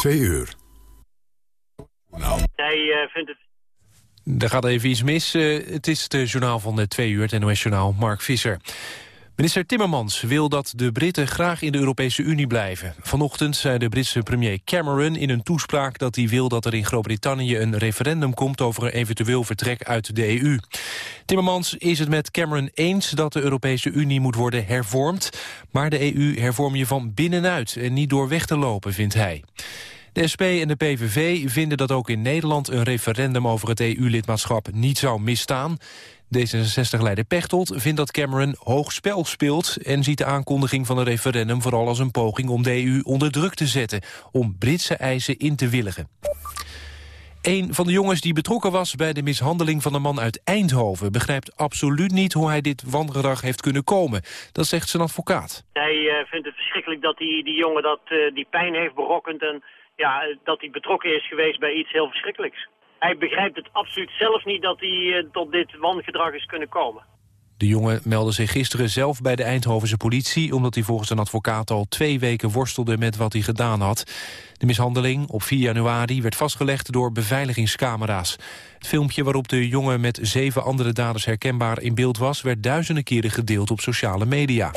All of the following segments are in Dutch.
Twee uur. Hij vindt het er gaat even iets mis. Uh, het is het journaal van de twee uur, het NOS-journaal Mark Visser. Minister Timmermans wil dat de Britten graag in de Europese Unie blijven. Vanochtend zei de Britse premier Cameron in een toespraak dat hij wil dat er in Groot-Brittannië een referendum komt over een eventueel vertrek uit de EU. Timmermans is het met Cameron eens dat de Europese Unie moet worden hervormd, maar de EU hervorm je van binnenuit en niet door weg te lopen, vindt hij. De SP en de PVV vinden dat ook in Nederland een referendum over het EU-lidmaatschap niet zou misstaan. D66-leider Pechtold vindt dat Cameron hoog spel speelt... en ziet de aankondiging van een referendum vooral als een poging om de EU onder druk te zetten... om Britse eisen in te willigen. Een van de jongens die betrokken was bij de mishandeling van een man uit Eindhoven... begrijpt absoluut niet hoe hij dit wangedrag heeft kunnen komen. Dat zegt zijn advocaat. Hij uh, vindt het verschrikkelijk dat die, die jongen dat, uh, die pijn heeft berokkend... en ja, dat hij betrokken is geweest bij iets heel verschrikkelijks. Hij begrijpt het absoluut zelf niet dat hij uh, tot dit wangedrag is kunnen komen. De jongen meldde zich gisteren zelf bij de Eindhovense politie... omdat hij volgens een advocaat al twee weken worstelde met wat hij gedaan had. De mishandeling op 4 januari werd vastgelegd door beveiligingscamera's. Het filmpje waarop de jongen met zeven andere daders herkenbaar in beeld was... werd duizenden keren gedeeld op sociale media.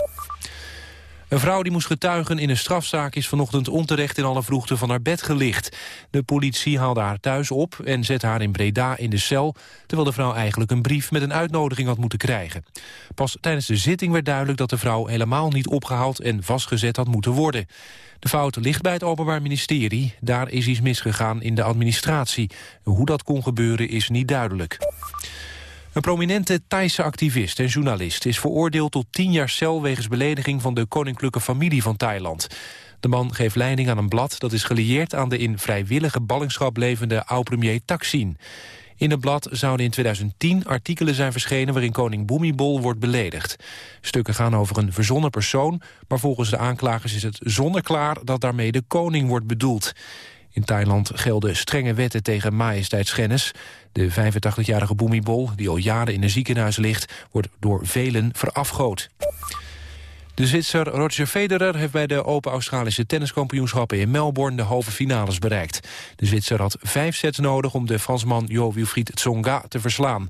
Een vrouw die moest getuigen in een strafzaak is vanochtend onterecht in alle vroegte van haar bed gelicht. De politie haalde haar thuis op en zette haar in Breda in de cel, terwijl de vrouw eigenlijk een brief met een uitnodiging had moeten krijgen. Pas tijdens de zitting werd duidelijk dat de vrouw helemaal niet opgehaald en vastgezet had moeten worden. De fout ligt bij het Openbaar Ministerie. Daar is iets misgegaan in de administratie. Hoe dat kon gebeuren is niet duidelijk. Een prominente Thaise activist en journalist is veroordeeld tot tien jaar cel wegens belediging van de koninklijke familie van Thailand. De man geeft leiding aan een blad dat is gelieerd aan de in vrijwillige ballingschap levende oud-premier Thaksin. In het blad zouden in 2010 artikelen zijn verschenen waarin koning Bhumibol wordt beledigd. Stukken gaan over een verzonnen persoon, maar volgens de aanklagers is het zonneklaar dat daarmee de koning wordt bedoeld. In Thailand gelden strenge wetten tegen majesteitsschennis. De 85-jarige Bhumibol, die al jaren in een ziekenhuis ligt... wordt door velen verafgood. De Zwitser Roger Federer heeft bij de Open Australische tenniskampioenschappen in Melbourne de halve finales bereikt. De Zwitser had vijf sets nodig om de Fransman Jo Wilfried Tsonga te verslaan.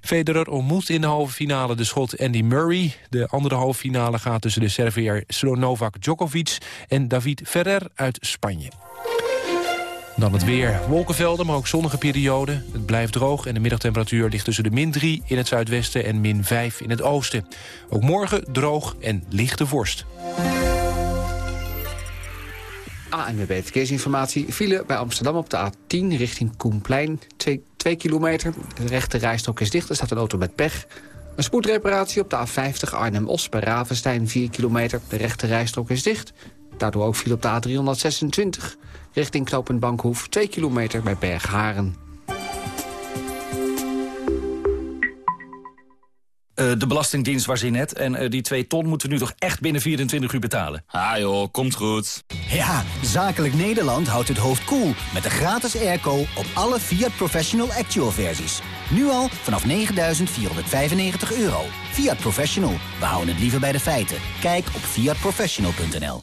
Federer ontmoet in de halve finale de schot Andy Murray. De andere halve finale gaat tussen de Serviër Novak Djokovic en David Ferrer uit Spanje. Dan het weer. Wolkenvelden, maar ook zonnige perioden. Het blijft droog en de middagtemperatuur ligt tussen de min 3 in het zuidwesten en min 5 in het oosten. Ook morgen droog en lichte vorst. ANWB Verkeersinformatie. File bij Amsterdam op de A10 richting Koenplein. 2 kilometer. De rechte rijstok is dicht. Er staat een auto met pech. Een spoedreparatie op de A50 Arnhem-Os bij Ravenstein. 4 kilometer. De rechte rijstok is dicht. Daardoor ook viel op de A326 richting knooppunt Bankhoef 2 kilometer bij Bergharen. Uh, de Belastingdienst was in net. En uh, die 2 ton moeten we nu toch echt binnen 24 uur betalen. Ah joh, komt goed. Ja, Zakelijk Nederland houdt het hoofd koel cool met de gratis airco op alle Fiat Professional Actual versies. Nu al vanaf 9.495 euro. Fiat Professional, we houden het liever bij de feiten. Kijk op fiatprofessional.nl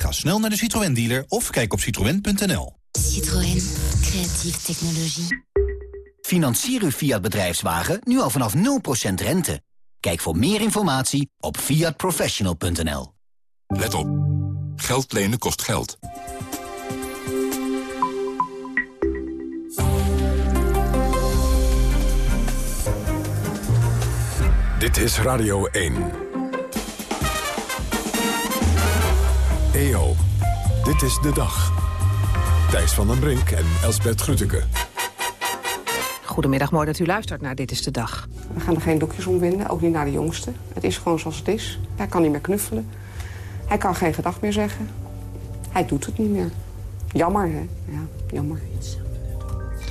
Ga snel naar de Citroën dealer of kijk op citroën.nl. Citroën, creatieve technologie. Financier uw Fiat bedrijfswagen nu al vanaf 0% rente. Kijk voor meer informatie op fiatprofessional.nl. Let op. Geld lenen kost geld. Dit is Radio 1. EO. Dit is de dag. Thijs van den Brink en Elsbert Grütke. Goedemiddag, mooi dat u luistert naar Dit is de Dag. We gaan er geen doekjes om winden, ook niet naar de jongste. Het is gewoon zoals het is. Hij kan niet meer knuffelen. Hij kan geen gedag meer zeggen. Hij doet het niet meer. jammer, hè? Ja, jammer.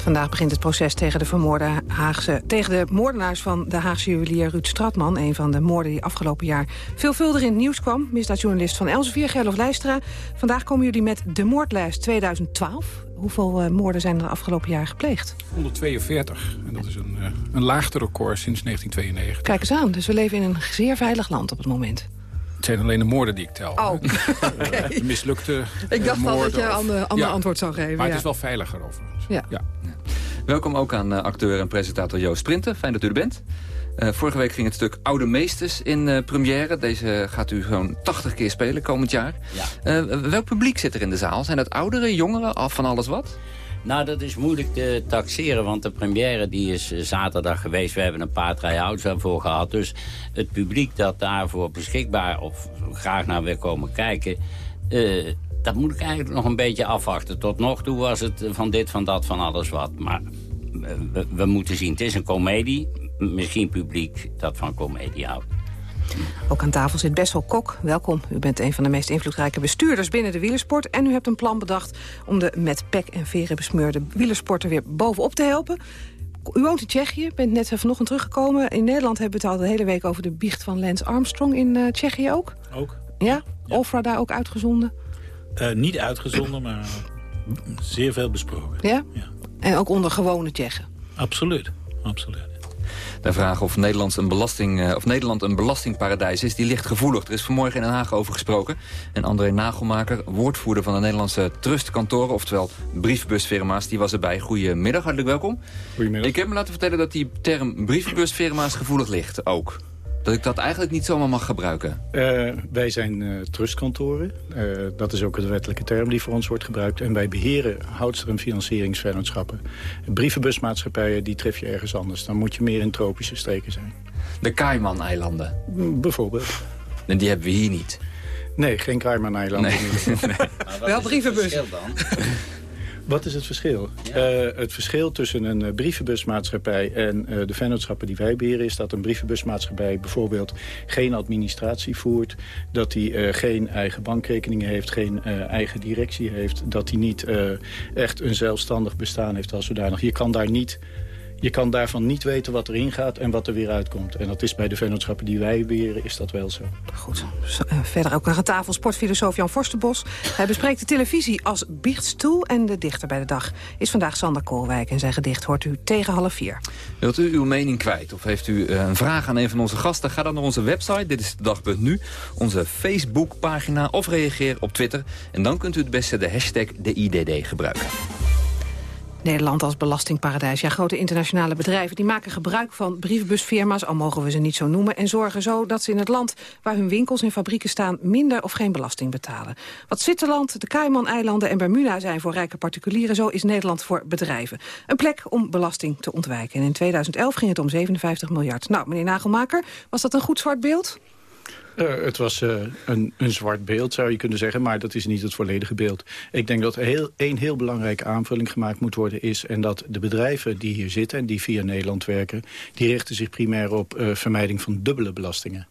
Vandaag begint het proces tegen de, vermoorde Haagse, tegen de moordenaars van de Haagse juwelier Ruud Stratman. Een van de moorden die afgelopen jaar veelvuldig in het nieuws kwam. Misdaadjournalist van Elsevier, Gerlof Leistra. Vandaag komen jullie met de moordlijst 2012. Hoeveel uh, moorden zijn er afgelopen jaar gepleegd? 142. En dat is een, uh, een laagste record sinds 1992. Kijk eens aan. Dus we leven in een zeer veilig land op het moment. Het zijn alleen de moorden die ik tel. Oh, okay. De mislukte Ik dacht uh, al dat je een ander, ander ja. antwoord zou geven. Maar ja. het is wel veiliger overigens. Ja. ja. Welkom ook aan uh, acteur en presentator Joost Sprinten. Fijn dat u er bent. Uh, vorige week ging het stuk Oude Meesters in uh, première. Deze gaat u zo'n 80 keer spelen komend jaar. Ja. welk publiek zit er in de zaal? Zijn dat ouderen, jongeren, af van alles wat? Nou, dat is moeilijk te taxeren, want de première die is zaterdag geweest. We hebben een paar try-outs daarvoor gehad. Dus het publiek dat daarvoor beschikbaar of graag naar wil komen kijken... Uh, dat moet ik eigenlijk nog een beetje afwachten. Tot nog toe was het van dit, van dat, van alles wat. Maar we, we moeten zien, het is een komedie. Misschien publiek dat van komedie houdt. Ook aan tafel zit Bessel Kok. Welkom. U bent een van de meest invloedrijke bestuurders binnen de wielersport. En u hebt een plan bedacht om de met pek en veren besmeurde wielersporter weer bovenop te helpen. U woont in Tsjechië, bent net vanochtend teruggekomen. In Nederland hebben we het al de hele week over de biecht van Lance Armstrong. In uh, Tsjechië ook? Ook. Ja? ja. Ofra daar ook uitgezonden? Uh, niet uitgezonden, maar zeer veel besproken. Ja? ja? En ook onder gewone Tsjechen? Absoluut, absoluut. De vraag of Nederland een, belasting, of Nederland een belastingparadijs is, die ligt gevoelig. Er is vanmorgen in Den Haag over gesproken. En André Nagelmaker, woordvoerder van de Nederlandse trustkantoren... oftewel briefbusfirma's, die was erbij. Goedemiddag, hartelijk welkom. Goedemiddag. Ik heb me laten vertellen dat die term briefbusfirma's gevoelig ligt ook. Dat ik dat eigenlijk niet zomaar mag gebruiken. Uh, wij zijn uh, trustkantoren. Uh, dat is ook de wettelijke term die voor ons wordt gebruikt. En wij beheren houdster- en financieringsvennootschappen. Brievenbusmaatschappijen, die tref je ergens anders. Dan moet je meer in tropische streken zijn. De Cayman-eilanden? Bijvoorbeeld. En die hebben we hier niet? Nee, geen Cayman-eilanden. Nee. nee. Wel brievenbus. Wat is het verschil? Ja. Uh, het verschil tussen een uh, brievenbusmaatschappij en uh, de vennootschappen die wij beheren... is dat een brievenbusmaatschappij bijvoorbeeld geen administratie voert... dat die geen eigen bankrekening heeft, geen eigen directie heeft... dat die niet echt een zelfstandig bestaan heeft als zodanig. Je kan daar niet... Je kan daarvan niet weten wat erin gaat en wat er weer uitkomt. En dat is bij de vennootschappen die wij beheren, is dat wel zo. Goed. Verder ook aan tafel sportfilosoof Jan Forstenbos. Hij bespreekt de televisie als biechtstoel. En de dichter bij de dag is vandaag Sander Koolwijk. En zijn gedicht hoort u tegen half vier. Wilt u uw mening kwijt of heeft u een vraag aan een van onze gasten? Ga dan naar onze website, dit is de dag.nu, onze Facebookpagina of reageer op Twitter. En dan kunt u het beste de hashtag de IDD gebruiken. Nederland als belastingparadijs. Ja, grote internationale bedrijven die maken gebruik van brievenbusfirma's, al mogen we ze niet zo noemen, en zorgen zo dat ze in het land waar hun winkels en fabrieken staan minder of geen belasting betalen. Wat Zwitserland, de Cayman-eilanden en Bermuda zijn voor rijke particulieren, zo is Nederland voor bedrijven. Een plek om belasting te ontwijken. En in 2011 ging het om 57 miljard. Nou, meneer Nagelmaker, was dat een goed zwart beeld? Uh, het was uh, een, een zwart beeld, zou je kunnen zeggen, maar dat is niet het volledige beeld. Ik denk dat heel, één heel belangrijke aanvulling gemaakt moet worden is... en dat de bedrijven die hier zitten en die via Nederland werken... die richten zich primair op uh, vermijding van dubbele belastingen.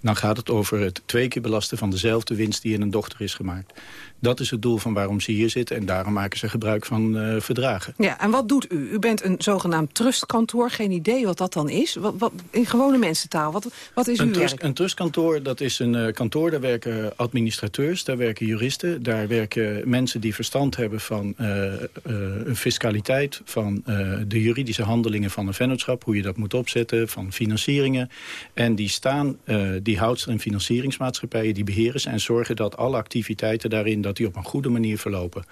Dan gaat het over het twee keer belasten van dezelfde winst die in een dochter is gemaakt. Dat is het doel van waarom ze hier zitten en daarom maken ze gebruik van uh, verdragen. Ja, en wat doet u? U bent een zogenaamd trustkantoor, geen idee wat dat dan is. Wat, wat, in gewone mensentaal, wat, wat is een uw trust, werk? Een trustkantoor, dat is een uh, kantoor, daar werken administrateurs, daar werken juristen... daar werken mensen die verstand hebben van uh, fiscaliteit... van de juridische handelingen van een vennootschap, hoe je dat moet opzetten... van financieringen. En die staan, die houdster- en financieringsmaatschappijen, die beheren ze... en zorgen dat alle activiteiten daarin dat die op een goede manier verlopen.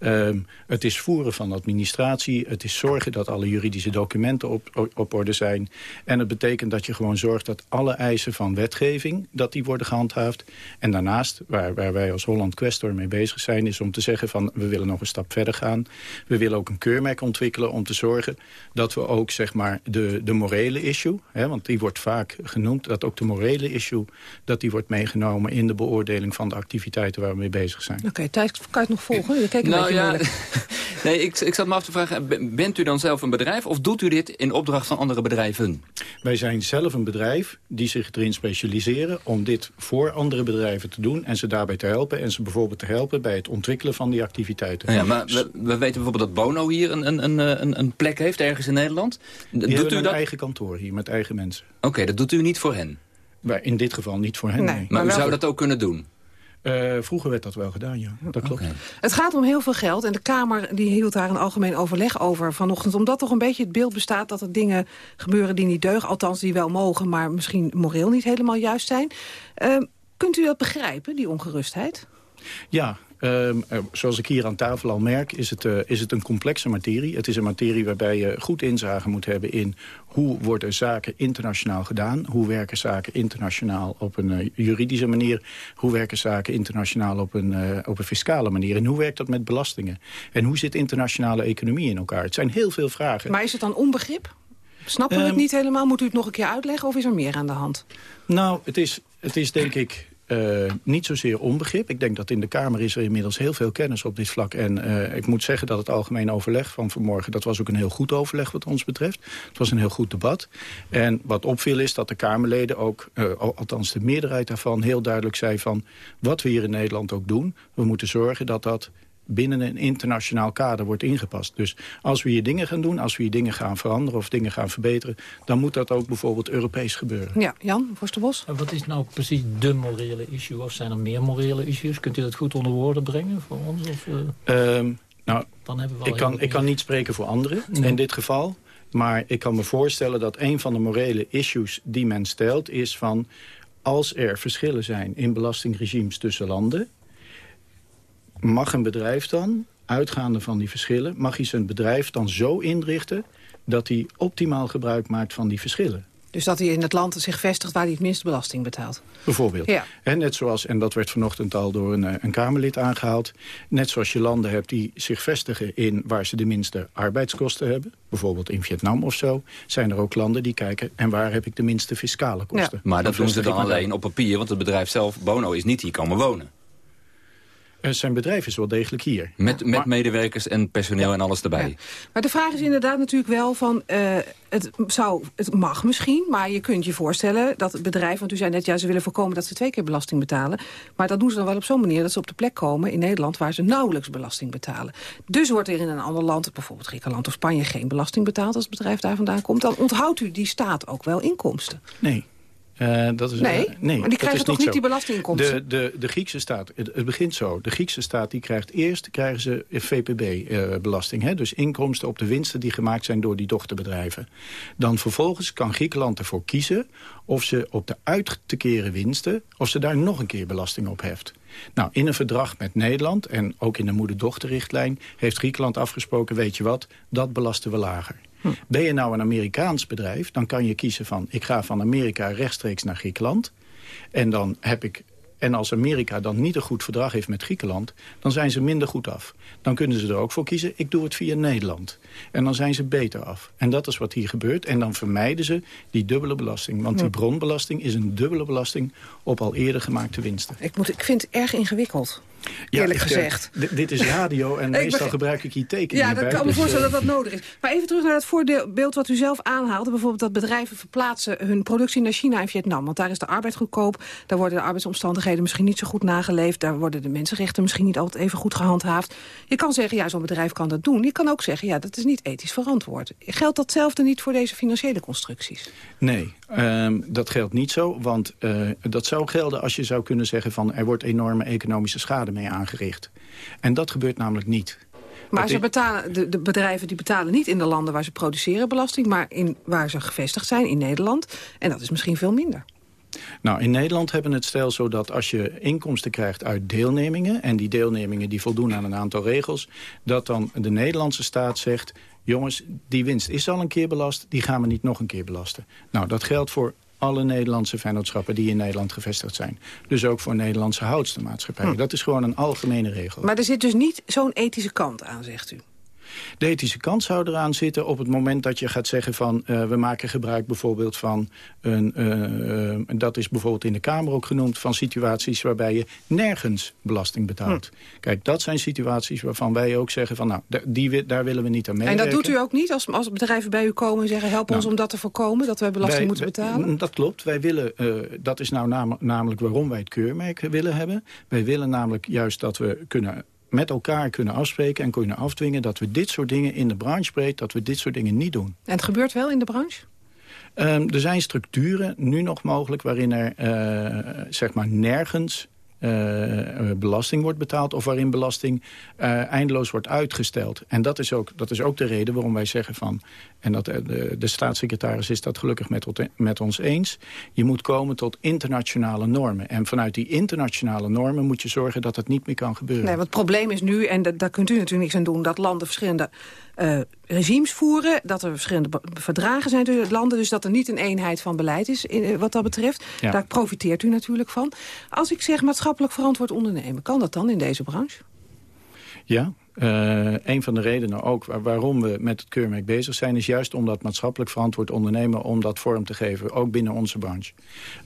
Um, het is voeren van administratie. Het is zorgen dat alle juridische documenten op, op orde zijn. En het betekent dat je gewoon zorgt dat alle eisen van wetgeving... dat die worden gehandhaafd. En daarnaast, waar, waar wij als Holland Questor mee bezig zijn... is om te zeggen van we willen nog een stap verder gaan. We willen ook een keurmerk ontwikkelen om te zorgen... dat we ook zeg maar de, de morele issue... Hè, want die wordt vaak genoemd... dat ook de morele issue dat die wordt meegenomen... in de beoordeling van de activiteiten waar we mee bezig zijn. Oké, okay, Thijs, kan je het nog volgen? Je keek een nou, beetje ja, moeilijk. Nee, ik, ik zat me af te vragen, ben- bent u dan zelf een bedrijf... of doet u dit in opdracht van andere bedrijven? Wij zijn zelf een bedrijf die zich erin specialiseren... om dit voor andere bedrijven te doen en ze daarbij te helpen... en ze bijvoorbeeld te helpen bij het ontwikkelen van die activiteiten. Ja, maar we, we weten bijvoorbeeld dat Bono hier een, een, een, een, plek heeft, ergens in Nederland. Die doet hebben u een dat? eigen kantoor hier met eigen mensen. Oké, dat doet u niet voor hen? Maar in dit geval niet voor hen, Nee, nee. Maar, u zou dat ook kunnen doen? Eh, vroeger werd dat wel gedaan, ja. Dat klopt. Het gaat om heel veel geld en de Kamer die hield daar een algemeen overleg over vanochtend. Omdat toch een beetje het beeld bestaat dat er dingen gebeuren die niet deugen. Althans die wel mogen, maar misschien moreel niet helemaal juist zijn. Ehm, kunt u dat begrijpen, die ongerustheid? Ja, ehm, eh, zoals ik hier aan tafel al merk, is het, eh, is het een complexe materie. Het is een materie waarbij je goed inzage moet hebben in hoe worden zaken internationaal gedaan. Hoe werken zaken internationaal op een eh, juridische manier. Hoe werken zaken internationaal op een, eh, op een fiscale manier. En hoe werkt dat met belastingen? En hoe zit internationale economie in elkaar? Het zijn heel veel vragen. Maar is het dan onbegrip? Snappen we het Ehm, niet helemaal? Moet u het nog een keer uitleggen of is er meer aan de hand? Nou, het is, het is denk ik eh, niet zozeer onbegrip. Ik denk dat in de Kamer is er inmiddels heel veel kennis op dit vlak. En eh, ik moet zeggen dat het algemeen overleg van vanmorgen... dat was ook een heel goed overleg wat ons betreft. Het was een heel goed debat. En wat opviel is dat de Kamerleden ook, eh, al- althans de meerderheid daarvan... heel duidelijk zei van wat we hier in Nederland ook doen... we moeten zorgen dat dat binnen een internationaal kader wordt ingepast. Dus als we hier dingen gaan doen, als we hier dingen gaan veranderen... of dingen gaan verbeteren, dan moet dat ook bijvoorbeeld Europees gebeuren. Ja, Jan Vorstenbos? En Wat is nou precies de morele issue? Of zijn er meer morele issues? Kunt u dat goed onder woorden brengen voor ons? Of, eh, Ehm, nou, dan hebben we ik kan, ik kan niet spreken voor anderen Nee. in dit geval. Maar ik kan me voorstellen dat een van de morele issues die men stelt... is van als er verschillen zijn in belastingregimes tussen landen... mag een bedrijf dan, uitgaande van die verschillen... mag hij zijn bedrijf dan zo inrichten dat hij optimaal gebruik maakt van die verschillen. Dus dat hij in het land zich vestigt waar hij het minste belasting betaalt. Bijvoorbeeld. Ja. En net zoals, en dat werd vanochtend al door een, eh, een Kamerlid aangehaald... net zoals je landen hebt die zich vestigen in waar ze de minste arbeidskosten hebben... bijvoorbeeld in Vietnam of zo... zijn er ook landen die kijken... en waar heb ik de minste fiscale kosten. Maar dat doen ze dan alleen op papier, want het bedrijf zelf, Bono, is niet hier komen wonen. Eh, zijn bedrijf is wel degelijk hier. Met, met medewerkers en personeel en alles erbij. Maar de vraag is inderdaad natuurlijk wel van... eh, het, zou, het mag misschien, maar je kunt je voorstellen dat het bedrijf... want u zei net, ja, ze willen voorkomen dat ze twee keer belasting betalen. Maar dat doen ze dan wel op zo'n manier dat ze op de plek komen in Nederland... waar ze nauwelijks belasting betalen. Dus wordt er in een ander land, bijvoorbeeld Griekenland of Spanje... geen belasting betaald als het bedrijf daar vandaan komt. Dan onthoudt u die staat ook wel inkomsten. Nee. Eh, dat is, Nee, eh, nee, maar die krijgen toch niet die belastinginkomsten? De, de, de Griekse staat, het, het begint zo. De Griekse staat die krijgt eerst krijgen ze VPB-belasting. hè dus inkomsten op de winsten die gemaakt zijn door die dochterbedrijven. Dan vervolgens kan Griekenland ervoor kiezen of ze op de uit te keren winsten... of ze daar nog een keer belasting op heft. Nou, in een verdrag met Nederland en ook in de moeder-dochterrichtlijn... heeft Griekenland afgesproken, weet je wat, dat belasten we lager. Ben je nou een Amerikaans bedrijf, dan kan je kiezen van... ik ga van Amerika rechtstreeks naar Griekenland. En dan heb ik... En als Amerika dan niet een goed verdrag heeft met Griekenland... dan zijn ze minder goed af. Dan kunnen ze er ook voor kiezen, ik doe het via Nederland. En dan zijn ze beter af. En dat is wat hier gebeurt. En dan vermijden ze die dubbele belasting. Want die bronbelasting is een dubbele belasting... op al eerder gemaakte winsten. Ik, moet, ik vind het erg ingewikkeld, eerlijk gezegd. Dit is radio en meestal gebruik ik hier tekeningen Ja, dat bij, kan me dus, voorstellen eh, dat dat nodig is. Maar even terug naar het voorbeeld wat u zelf aanhaalde. Bijvoorbeeld dat bedrijven verplaatsen hun productie naar China en Vietnam. Want daar is de arbeid goedkoop. Daar worden de arbeidsomstandigheden misschien niet zo goed nageleefd. Daar worden de mensenrechten misschien niet altijd even goed gehandhaafd. Je kan zeggen, ja, zo'n bedrijf kan dat doen. Je kan ook zeggen, ja, dat is niet ethisch verantwoord. Geldt datzelfde niet voor deze financiële constructies? Nee, ehm, dat geldt niet zo. Want eh, dat zou gelden als je zou kunnen zeggen van... er wordt enorme economische schade mee aangericht. En dat gebeurt namelijk niet. Maar Dat ze betalen, de, de bedrijven die betalen niet in de landen waar ze produceren belasting... maar in, waar ze gevestigd zijn, in Nederland. En dat is misschien veel minder. Nou, in Nederland hebben we het stelsel dat als je inkomsten krijgt uit deelnemingen... en die deelnemingen die voldoen aan een aantal regels... dat dan de Nederlandse staat zegt... jongens, die winst is al een keer belast, die gaan we niet nog een keer belasten. Nou, dat geldt voor alle Nederlandse vennootschappen die in Nederland gevestigd zijn. Dus ook voor Nederlandse houdstermaatschappijen. Hm. Dat is gewoon een algemene regel. Maar er zit dus niet zo'n ethische kant aan, zegt u. De ethische kant zou eraan zitten op het moment dat je gaat zeggen van... Uh, we maken gebruik bijvoorbeeld van, een, uh, dat is bijvoorbeeld in de Kamer ook genoemd... van situaties waarbij je nergens belasting betaalt. Hm. Kijk, dat zijn situaties waarvan wij ook zeggen van... nou, die, daar willen we niet aan meewerken. En dat doet u ook niet als, als bedrijven bij u komen en zeggen... help ons nou, om dat te voorkomen, dat wij belasting moeten betalen? Dat klopt. Wij willen, uh, dat is nou nam, namelijk waarom wij het keurmerk willen hebben. Wij willen namelijk juist dat we kunnen met elkaar kunnen afspreken en kunnen afdwingen... dat we dit soort dingen in de branche breed, dat we dit soort dingen niet doen. En het gebeurt wel in de branche? Um, er zijn structuren nu nog mogelijk waarin er uh, zeg maar nergens belasting wordt betaald... of waarin belasting uh, eindeloos wordt uitgesteld. En dat is, ook, dat is ook de reden waarom wij zeggen van... en dat, de, de staatssecretaris is dat gelukkig met, met ons eens... je moet komen tot internationale normen. En vanuit die internationale normen moet je zorgen dat het niet meer kan gebeuren. Nee, want het probleem is nu, en daar kunt u natuurlijk niks aan doen... dat landen verschillende uh, regimes voeren, dat er verschillende verdragen zijn tussen landen... dus dat er niet een eenheid van beleid is in, wat dat betreft. Ja. Daar profiteert u natuurlijk van. Als ik zeg maatschappelijk verantwoord ondernemen, kan dat dan in deze branche? Ja, uh, een van de redenen ook waarom we met het keurmerk bezig zijn... is juist om dat maatschappelijk verantwoord ondernemen... om dat vorm te geven, ook binnen onze branche.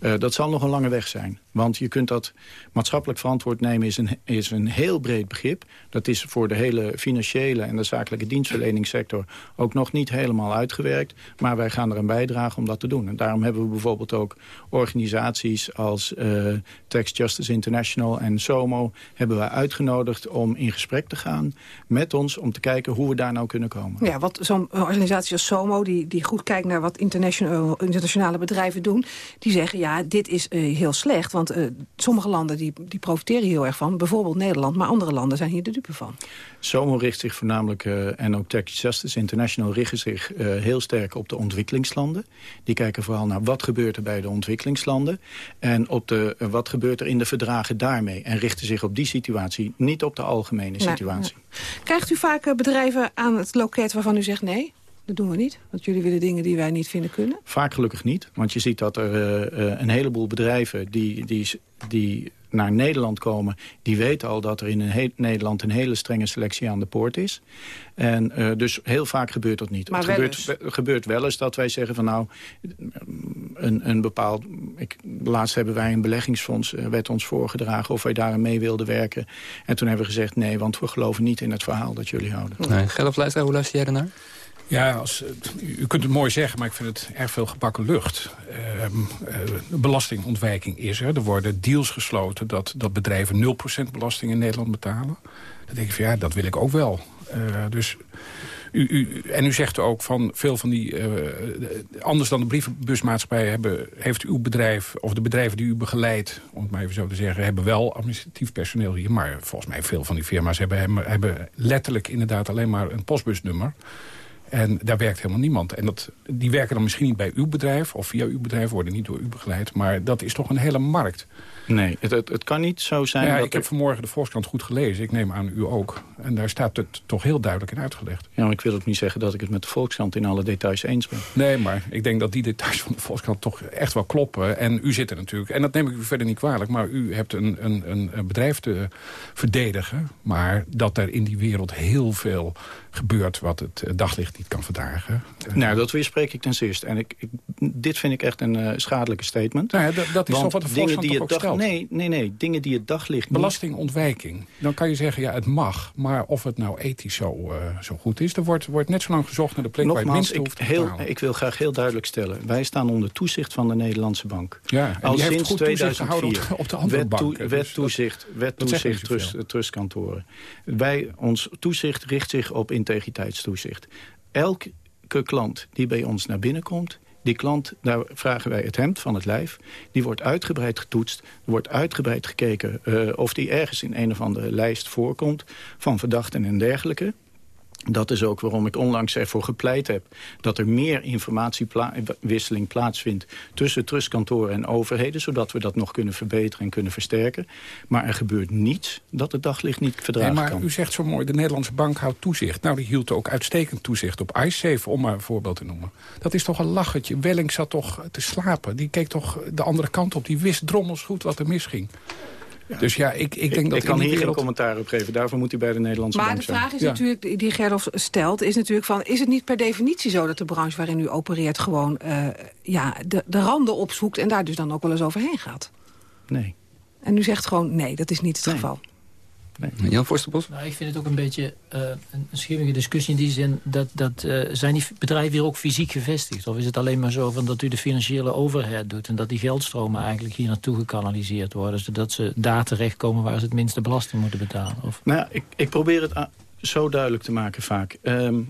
Uh, dat zal nog een lange weg zijn. Want je kunt dat maatschappelijk verantwoord nemen... is een, is een heel breed begrip. Dat is voor de hele financiële en de zakelijke dienstverleningssector... ook nog niet helemaal uitgewerkt. Maar wij gaan er een bijdragen om dat te doen. En daarom hebben we bijvoorbeeld ook organisaties... als uh, Tax Justice International en SOMO... hebben we uitgenodigd om in gesprek te gaan met ons om te kijken hoe we daar nou kunnen komen. Ja, wat zo'n organisatie als SOMO, die, die goed kijkt naar wat internationale bedrijven doen, die zeggen ja, dit is uh, heel slecht, want uh, sommige landen die, die profiteren heel erg van, bijvoorbeeld Nederland, maar andere landen zijn hier de dupe van. SOMO richt zich voornamelijk, uh, en ook Tax Justice International richten zich heel sterk op de ontwikkelingslanden. Die kijken vooral naar wat gebeurt er bij de ontwikkelingslanden en op de, wat gebeurt er in de verdragen daarmee. En richten zich op die situatie, niet op de algemene nee, situatie. Krijgt u vaak eh, bedrijven aan het loket waarvan u zegt nee? Dat doen we niet, want jullie willen dingen die wij niet vinden kunnen? Vaak gelukkig niet, want je ziet dat er uh, een heleboel bedrijven... die, die, die naar Nederland komen... die weten al dat er in een Nederland een hele strenge selectie aan de poort is. En uh, dus heel vaak gebeurt dat niet. Maar het gebeurt, gebeurt wel eens dat wij zeggen van nou... een, een bepaald... Ik, laatst hebben wij een beleggingsfonds, uh, werd ons voorgedragen... of wij daarin mee wilden werken. En toen hebben we gezegd nee, want we geloven niet in het verhaal dat jullie houden. Nee, Gelf hoe luister jij ernaar? Ja, u kunt het mooi zeggen, maar ik vind het erg veel gebakken lucht. Uh, uh, belastingontwijking is er. Er worden deals gesloten dat, dat bedrijven 0% belasting in Nederland betalen. Dan denk ik van ja, dat wil ik ook wel. Uh, dus u, u, en u zegt ook van veel van die... Uh, anders dan de brievenbusmaatschappij hebben, heeft uw bedrijf... of de bedrijven die u begeleidt, om het maar even zo te zeggen... hebben wel administratief personeel hier. Maar volgens mij veel van die firma's hebben, hebben letterlijk inderdaad alleen maar een postbusnummer. En daar werkt helemaal niemand. En dat, die werken dan misschien niet bij uw bedrijf... of via uw bedrijf, worden niet door u begeleid. Maar dat is toch een hele markt. Nee, het, het, het kan niet zo zijn... Ja, dat ik heb vanmorgen de Volkskrant goed gelezen. Ik neem aan u ook. En daar staat het toch heel duidelijk in uitgelegd. Ja, maar ik wil ook niet zeggen dat ik het met de Volkskrant... in alle details eens ben. Nee, maar ik denk dat die details van de Volkskrant toch echt wel kloppen. En u zit er natuurlijk... en dat neem ik u verder niet kwalijk... maar u hebt een, een, een bedrijf te verdedigen... maar dat er in die wereld heel veel gebeurt... wat het daglicht niet kan verdragen. Nou, dat weerspreek ik ten zeerste. En ik, ik, dit vind ik echt een uh, schadelijke statement. Nou ja, dat, dat is toch wat de Volkskrant die ook stelt. Nee, nee, nee. Dingen die het daglicht Belastingontwijking. Dan kan je zeggen, ja, het mag. Maar of het nou ethisch zo, uh, zo goed is... er wordt, wordt net zo lang gezocht naar de plek Nogmaals, waar het minste ik, heel, ik wil graag heel duidelijk stellen. Wij staan onder toezicht van de Nederlandse bank. Ja, Al sinds 2004. Op, op de andere wet, banken. wet dus toezicht, wet toezicht trust, trustkantoren. Wij, ons toezicht richt zich op integriteitstoezicht. Elke klant die bij ons naar binnen komt die klant, daar vragen wij het hemd van het lijf. Die wordt uitgebreid getoetst. Wordt uitgebreid gekeken uh, of die ergens in een of andere lijst voorkomt... van verdachten en dergelijke. Dat is ook waarom ik onlangs ervoor gepleit heb... dat er meer informatiewisseling plaatsvindt tussen trustkantoren en overheden... zodat we dat nog kunnen verbeteren en kunnen versterken. Maar er gebeurt niets dat het daglicht niet verdragen nee, maar kan. U zegt zo mooi, de Nederlandse bank houdt toezicht. Nou, die hield ook uitstekend toezicht op iSafe, om maar een voorbeeld te noemen. Dat is toch een lachetje. Welling zat toch te slapen. Die keek toch de andere kant op. Die wist drommels goed wat er misging. Dus ja, ik, ik denk ik, dat... ik kan hier geen wereld- commentaar op geven. Daarvoor moet u bij de Nederlandse Maar bank de zijn. vraag is Ja. natuurlijk, die- die Gerlof stelt, is natuurlijk van... is het niet per definitie zo dat de branche waarin u opereert... gewoon eh, ja, de, de randen opzoekt en daar dus dan ook wel eens overheen gaat? Nee. En u zegt gewoon, nee, dat is niet het geval. Jan Forsterbos? Nou, ik vind het ook een beetje eh, een, schimmige discussie in die zin... dat, dat eh, zijn die bedrijven hier ook fysiek gevestigd? Of is het alleen maar zo van dat u de financiële overhead doet... en dat die geldstromen eigenlijk hier naartoe gekanaliseerd worden... zodat ze daar terechtkomen waar ze het minste belasting moeten betalen? Of... Nou, ja, ik, ik probeer het zo duidelijk te maken vaak. Ehm,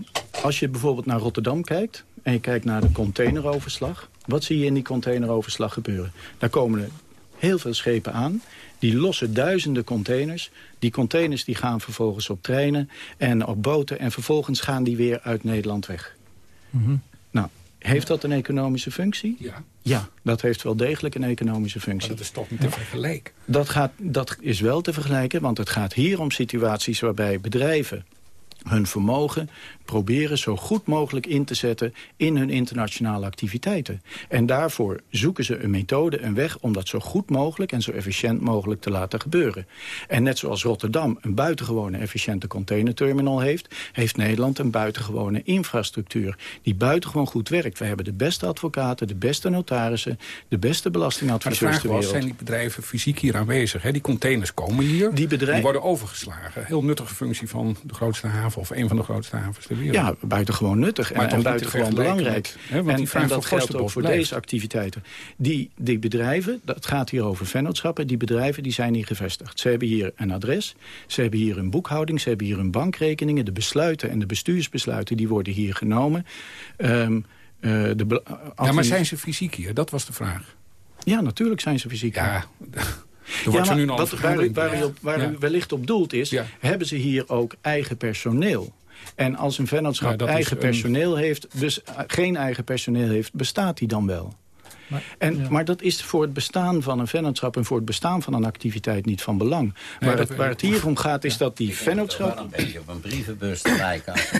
als je bijvoorbeeld naar Rotterdam kijkt... en je kijkt naar de containeroverslag... wat zie je in die containeroverslag gebeuren? Daar komen er heel veel schepen aan... die lossen duizenden containers. Die containers die gaan vervolgens op treinen en op boten... en vervolgens gaan die weer uit Nederland weg. Nou, heeft dat een economische functie? Ja. Ja, dat heeft wel degelijk een economische functie. Maar dat is toch niet te vergelijken? Dat, gaat, dat is wel te vergelijken, want het gaat hier om situaties waarbij bedrijven hun vermogen proberen zo goed mogelijk in te zetten in hun internationale activiteiten. En daarvoor zoeken ze een methode, een weg om dat zo goed mogelijk en zo efficiënt mogelijk te laten gebeuren. En net zoals Rotterdam een buitengewone efficiënte containerterminal heeft, heeft Nederland een buitengewone infrastructuur die buitengewoon goed werkt. We hebben de beste advocaten, de beste notarissen, de beste Maar de belastingadviseurs vraag ter was, wereld. zijn die bedrijven fysiek hier aanwezig? Hè? Die containers komen hier, Die bedrijven- worden overgeslagen. Heel nuttige functie van de grootste haven of een van de grootste havens ter wereld. Ja, buitengewoon nuttig Maar en, buitengewoon belangrijk. met, hè, want en, en dat geldt ook voor blijft. deze activiteiten. Die, die bedrijven, dat gaat hier over vennootschappen... die bedrijven die zijn hier gevestigd. Ze hebben hier een adres, ze hebben hier een boekhouding... ze hebben hier een bankrekeningen. De besluiten en de bestuursbesluiten die worden hier genomen. Ehm, eh, de Ja, maar zijn ze fysiek hier? Dat was de vraag. Ja, natuurlijk zijn ze fysiek Ja, hier. Er wordt ja, zo nu wat, waar, u, waar, op, waar Ja. u wellicht op doelt is... hebben ze hier ook eigen personeel. En als een vennootschap Ja, eigen een- personeel heeft... dus geen eigen personeel heeft, bestaat die dan wel? Maar, en, maar dat is voor het bestaan van een vennootschap... en voor het bestaan van een activiteit niet van belang. Nee, waar, het, waar het hier om gaat is dat die vennootschap... Een beetje op een brievenbus te lijken. als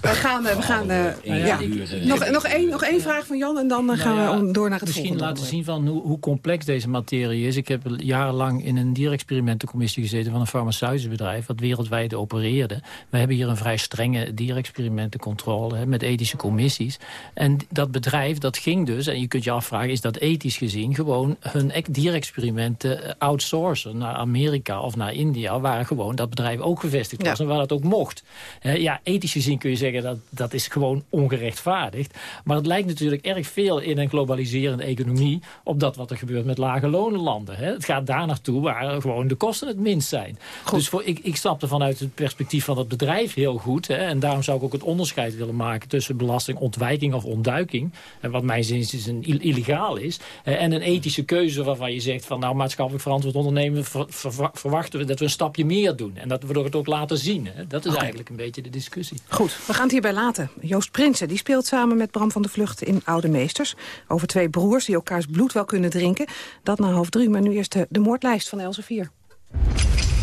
we gaan, eh, we gaan eh, Nou ja, ik- nog, nog, één, nog één vraag van Jan en dan eh, gaan Nou ja, we om- door naar het Misschien volgende. laten zien van hoe, hoe complex deze materie is. Ik heb jarenlang in een dierexperimentencommissie gezeten... van een farmaceutisch bedrijf wat wereldwijd opereerde. We hebben hier een vrij strenge dierexperimentencontrole... Hè, met ethische commissies. En dat bedrijf, dat ging dus... en je kunt je afvragen, is dat ethisch gezien... gewoon hun dierexperimenten eh, outsourcen naar Amerika of naar India... waar gewoon dat bedrijf ook gevestigd was Ja. en waar dat ook mocht. Hè, ja, ethisch gezien kun je zeggen dat dat is gewoon ongerechtvaardigd. Maar het lijkt natuurlijk erg veel in een globaliserende economie... op dat wat er gebeurt met lage lonenlanden. Hè. Het gaat daar naartoe waar gewoon de kosten het minst zijn. Dus voor, ik, ik snapte vanuit het perspectief van het bedrijf heel goed. Hè, en daarom zou ik ook het onderscheid willen maken... tussen belastingontwijking of ontduiking. En wat mijn zin is, een ill- illegaal is. hè, en een ethische keuze waarvan je zegt... van nou maatschappelijk verantwoord ondernemen... ver- ver- verwachten we dat we een stapje meer doen. En dat we het ook laten zien. Hè. Dat is eigenlijk een beetje de discussie. Goed, we gaan het hierbij laten. Joost Prinsen die speelt samen met Bram van de Vlucht in Oude Meesters. Over twee broers die elkaars bloed wel kunnen drinken. Dat na half drie, maar nu eerst de, de moordlijst van Elsevier.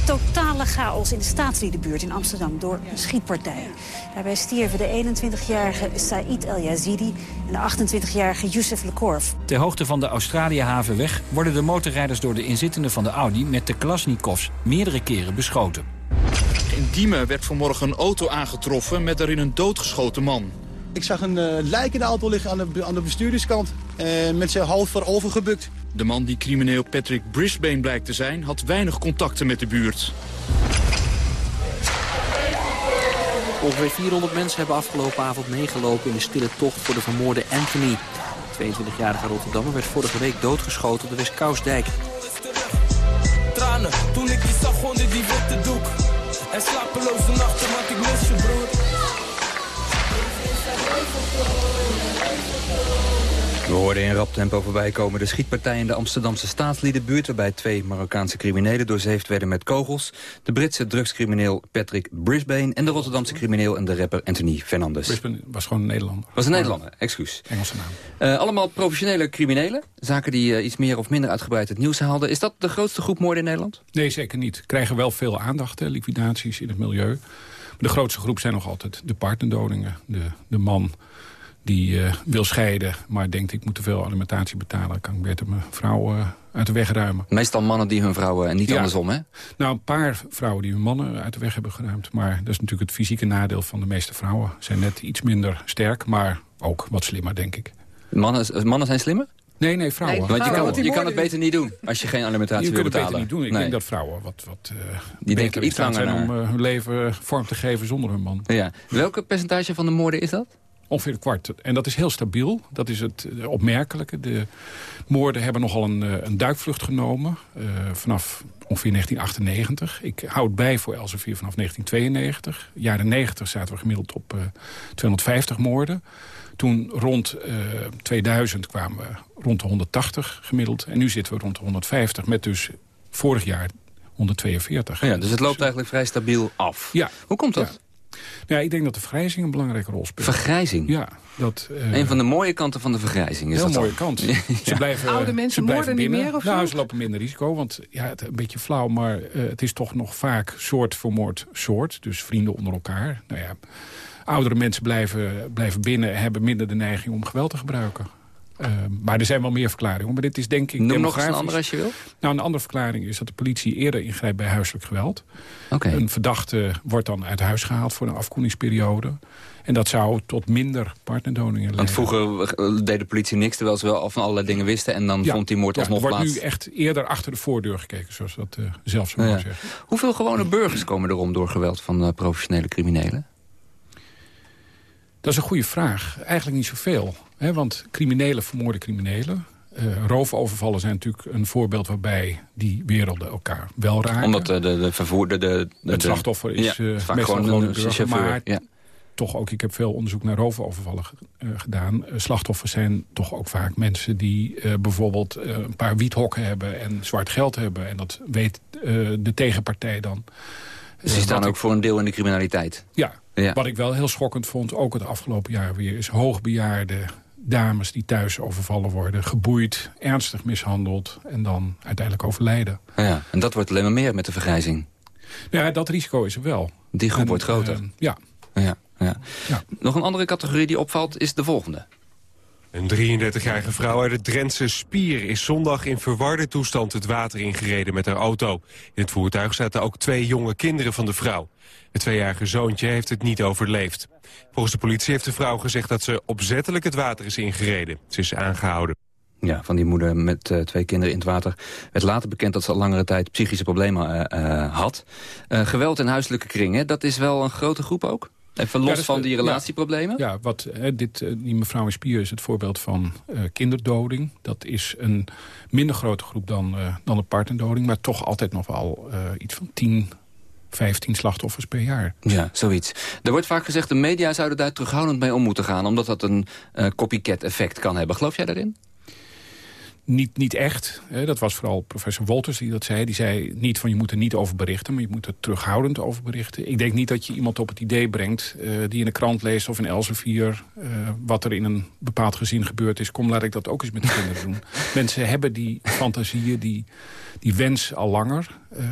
Totale chaos in de staatsliedenbuurt in Amsterdam door een schietpartij. Daarbij stierven de 21-jarige Said El Yazidi en de 28-jarige Youssef Lekorf. Ter hoogte van de Australië-havenweg worden de motorrijders door de inzittenden van de Audi met de Klasnikovs meerdere keren beschoten. In Diemen werd vanmorgen een auto aangetroffen met daarin een doodgeschoten man. Ik zag een eh, lijk in de auto liggen aan de, aan de bestuurderskant. eh, met zijn hoofd voorover gebukt. De man die crimineel Patrick Brisbane blijkt te zijn... had weinig contacten met de buurt. Ongeveer 400 mensen hebben afgelopen avond meegelopen in de stille tocht voor de vermoorde Anthony. De 22-jarige Rotterdammer werd vorige week doodgeschoten op de Westkousdijk. Toen ik je zag onder die witte doek. En slapeloze nachten, want ik mis We hoorden in rap tempo voorbij komen de schietpartij in de Amsterdamse staatsliedenbuurt... waarbij twee Marokkaanse criminelen doorzeefd werden met kogels. De Britse drugscrimineel Patrick Brisbane... en de Rotterdamse crimineel en de rapper Anthony Fernandes. Brisbane was gewoon een Nederlander. Was een Nederlander, excuus. Engelse naam. Eh, allemaal professionele criminelen. Zaken die eh, iets meer of minder uitgebreid het nieuws haalden. Is dat de grootste groep moorden in Nederland? Nee, zeker niet. Krijgen wel veel aandacht, hè, liquidaties in het milieu. Maar de grootste groep zijn nog altijd de partnerdodingen. De, de man die eh, wil scheiden, maar denkt ik moet te veel alimentatie betalen... kan ik beter mijn vrouw eh, uit de weg ruimen. Meestal mannen die hun vrouwen en niet Ja. andersom, hè? Nou, een paar vrouwen die hun mannen uit de weg hebben geruimd. Maar dat is natuurlijk het fysieke nadeel van de meeste vrouwen. Ze zijn net iets minder sterk, maar ook wat slimmer, denk ik. Mannen, mannen zijn slimmer? Nee, nee, vrouwen. Want je kan, je kan het beter niet doen als je geen alimentatie Je wil kunt het betalen. beter niet doen. Ik Nee. denk dat vrouwen wat, wat eh, Die denken iets langer zijn om eh, hun leven vorm te geven zonder hun man. Ja. Welke percentage van de moorden is dat? Ongeveer een kwart. En dat is heel stabiel. Dat is het eh, opmerkelijke. De moorden hebben nogal een, eh, een duikvlucht genomen. eh, vanaf ongeveer 1998. Ik houd bij voor Elsevier vanaf 1992. Jaren 90 zaten we gemiddeld op eh, 250 moorden. Toen rond eh, 2000 kwamen we rond de 180 gemiddeld. En nu zitten we rond de 150. Met dus vorig jaar 142. Ja, dus het loopt eigenlijk vrij stabiel af. Ja. Hoe komt dat? Ja, ik denk dat de vergrijzing een belangrijke rol speelt. Vergrijzing? Ja. Dat, eh, Een van de mooie kanten van de vergrijzing is Heel dat dan. mooie kant. Ze blijven, Oude mensen ze blijven moorden niet meer, of Nou, zo? ze lopen minder risico, want ja, het, een beetje flauw... maar eh, het is toch nog vaak soort voor moord soort. Dus vrienden onder elkaar. Nou ja, oudere mensen blijven, blijven binnen... hebben minder de neiging om geweld te gebruiken. Eh, maar er zijn wel meer verklaringen. Maar dit is denk ik Noem nog eens een andere als je wil. Nou, een andere verklaring is dat de politie eerder ingrijpt bij huiselijk geweld. Een verdachte wordt dan uit huis gehaald voor een afkoelingsperiode. En dat zou tot minder partnerdoningen leiden. Want vroeger eh, deed de politie niks, terwijl ze wel van allerlei dingen wisten... en dan Ja, vond die moord ja, alsnog er wordt plaats. nu echt eerder achter de voordeur gekeken, zoals dat eh zelf zo Ja. zegt. Hoeveel gewone burgers komen erom door geweld van eh, professionele criminelen? Dat is een goede vraag. Eigenlijk niet zoveel. Want criminelen vermoorden criminelen. Eh, roofovervallen zijn natuurlijk een voorbeeld waarbij die werelden elkaar wel raken. Omdat eh, de, de. De, de, het slachtoffer is ja, meestal gewoon een een burger, chauffeur. maar ja. toch ook, ik heb veel onderzoek naar roofovervallen ge- gedaan. Slachtoffers zijn toch ook vaak mensen die bijvoorbeeld een paar wiethokken hebben en zwart geld hebben. En dat weet de tegenpartij dan. Dus die Eh, staan ook ik- voor een deel in de criminaliteit. Ja. Ja. wat ik wel heel schokkend vond, ook het afgelopen jaar weer... is hoogbejaarde dames die thuis overvallen worden... geboeid, ernstig mishandeld en dan uiteindelijk overlijden. Ja, en dat wordt alleen maar meer met de vergrijzing. Ja, dat risico is er wel. Die groep En, wordt groter. eh, ja. Ja, ja. Nog een andere categorie die opvalt is de volgende. Een 33-jarige vrouw uit het Drentse Spier is zondag in verwarde toestand het water ingereden met haar auto. In het voertuig zaten ook twee jonge kinderen van de vrouw. Het tweejarige zoontje heeft het niet overleefd. Volgens de politie heeft de vrouw gezegd dat ze opzettelijk het water is ingereden. Ze is aangehouden. Ja, van die moeder met eh, twee kinderen in het water. werd later bekend dat ze al langere tijd psychische problemen eh, eh, had. Geweld in huiselijke kringen, dat is wel een grote groep ook? Even los Ja, is- van die relatieproblemen? Ja, wat, hè, dit, eh, die mevrouw in Spier is het voorbeeld van eh, kinderdoding. Dat is een minder grote groep dan, eh, dan de partnerdoding... maar toch altijd nog wel iets van 10, 15 slachtoffers per jaar. Ja, zoiets. Er wordt vaak gezegd, de media zouden daar terughoudend mee om moeten gaan... omdat dat een eh, copycat-effect kan hebben. Geloof jij daarin? Niet, niet echt. Hè. Dat was vooral professor Wolters die dat zei. Die zei niet van je moet er niet over berichten... maar je moet er terughoudend over berichten. Ik denk niet dat je iemand op het idee brengt... eh, die in de krant leest of in Elsevier... eh, wat er in een bepaald gezin gebeurd is. Kom, laat ik dat ook eens met de kinderen doen. Mensen hebben die fantasieën, die, die wens al langer. Eh,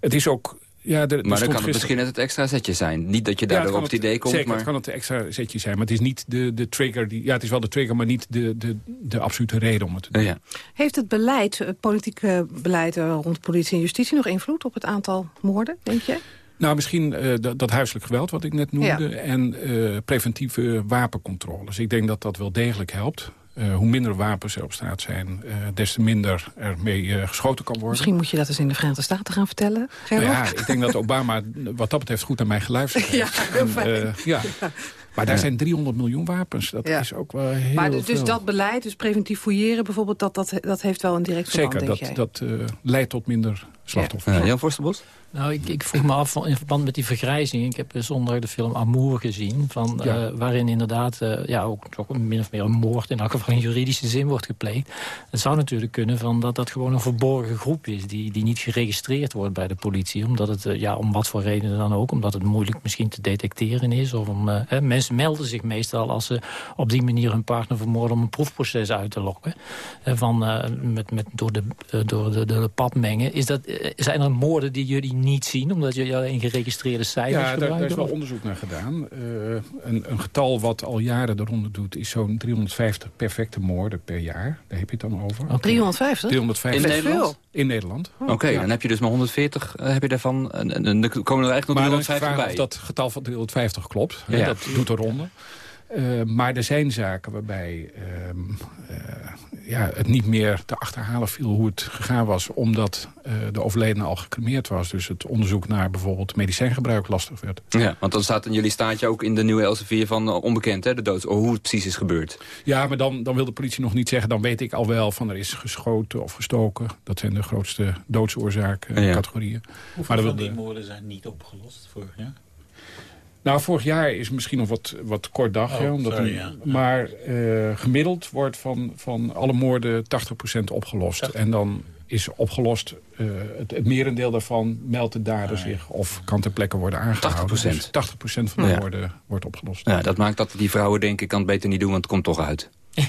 het is ook... Ja, er, er maar dan kan het gisteren- misschien net het extra zetje zijn. Niet dat je daardoor op het idee komt, Zeker, maar... het kan het extra zetje zijn. Maar het is niet de, de trigger. Die, ja, het is wel de trigger, maar niet de, de, de absolute reden om het te doen. Ja. Heeft het beleid, het politieke beleid eh, rond politie en justitie... nog invloed op het aantal moorden, denk je? Nou, misschien eh, dat, dat huiselijk geweld wat ik net noemde... Ja. en eh, preventieve wapencontroles. Ik denk dat dat wel degelijk helpt. Eh, hoe minder wapens er op straat zijn, eh, des te minder er mee eh, geschoten kan worden. Misschien moet je dat eens in de Verenigde Staten gaan vertellen, Nou ja, ik denk dat Obama wat dat betreft goed naar mij geluisterd heeft. Ja, heel En, fijn. ja. Maar daar zijn 300 miljoen wapens. Dat Ja. is ook wel heel Maar dus, veel. dat beleid, dus preventief fouilleren bijvoorbeeld... dat, dat, dat heeft wel een direct verband, Zeker, denk dat, jij? dat leidt tot minder slachtoffers. Ja, Jan Forsterbos? Nou, ik, ik vroeg me af van- in verband met die vergrijzing. Ik heb zondag de film Amour gezien. Van, Ja. eh, waarin inderdaad eh, ja, ook min of meer een moord... in elk geval in juridische zin wordt gepleegd. Het zou natuurlijk kunnen van dat dat gewoon een verborgen groep is... die, die niet geregistreerd wordt bij de politie. Omdat het, eh, ja, om wat voor redenen dan ook. Omdat het moeilijk misschien te detecteren is. Of om, eh, hè, mensen melden zich meestal als ze op die manier hun partner vermoorden... om een proefproces uit te lokken. Eh, van, eh, met, met, door de, door de, de, de pap mengen. Is dat, zijn er moorden die jullie niet zien... omdat jullie alleen geregistreerde cijfers Ja, daar, daar is wel gebruiken? onderzoek naar gedaan. Eh, een, een getal wat al jaren de ronde doet... is zo'n 350 perfecte moorden per jaar. Daar heb je het dan over. 350? 350. In Nederland? In Nederland. Oké, dan heb je dus maar 140, eh, heb je daarvan, en, en, en er komen er eigenlijk nog Maar dan is de 350 vraag bij. of dat getal van 350 klopt. hè, Ja. Dat doet de ronde. Eh, maar er zijn zaken waarbij ehm, eh, ja, het niet meer te achterhalen viel hoe het gegaan was... omdat eh, de overledene al gecremeerd was. Dus het onderzoek naar bijvoorbeeld medicijngebruik lastig werd. Ja, want dan staat in jullie staatje ook in de nieuwe Elsevier van onbekend, hè, de dood, oh, hoe het precies is gebeurd. Ja, maar dan, dan wil de politie nog niet zeggen... dan weet ik al wel van er is geschoten of gestoken. Dat zijn de grootste doodsoorzaken Ja. categorieën. Hoeveel Maar van wil die de- moorden zijn niet opgelost vorig jaar? Nou, vorig jaar is misschien nog wat, wat kort dag. Oh, hè, omdat sorry, een- ja. Maar eh, gemiddeld wordt van, van alle moorden 80% opgelost. En dan is opgelost, eh, het, het merendeel daarvan meldt de dader zich... of kan ter plekke worden aangehouden. 80%. Dus 80% van de Ja. moorden wordt opgelost. Ja, dat maakt dat die vrouwen denken, ik kan het beter niet doen, want het komt toch uit.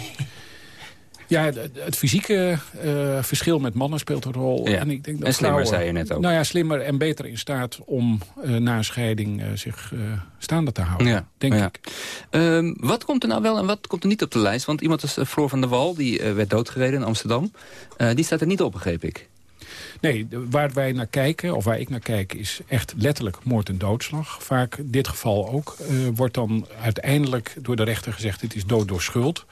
Ja, het, het fysieke eh, verschil met mannen speelt een rol. Ja. En, ik denk dat En slimmer, vrouwen- zei je net ook. Nou ja, slimmer en beter in staat om eh, na scheiding eh, zich staande te houden. Ja, denk ja. ik. Ehm, wat komt er nou wel en wat komt er niet op de lijst? Want iemand als Floor van der Wal, die werd doodgereden in Amsterdam. Die staat er niet op, begreep ik. Nee, waar wij naar kijken, of waar ik naar kijk, is echt letterlijk moord en doodslag. Vaak, dit geval ook, wordt dan uiteindelijk door de rechter gezegd... het is dood door schuld.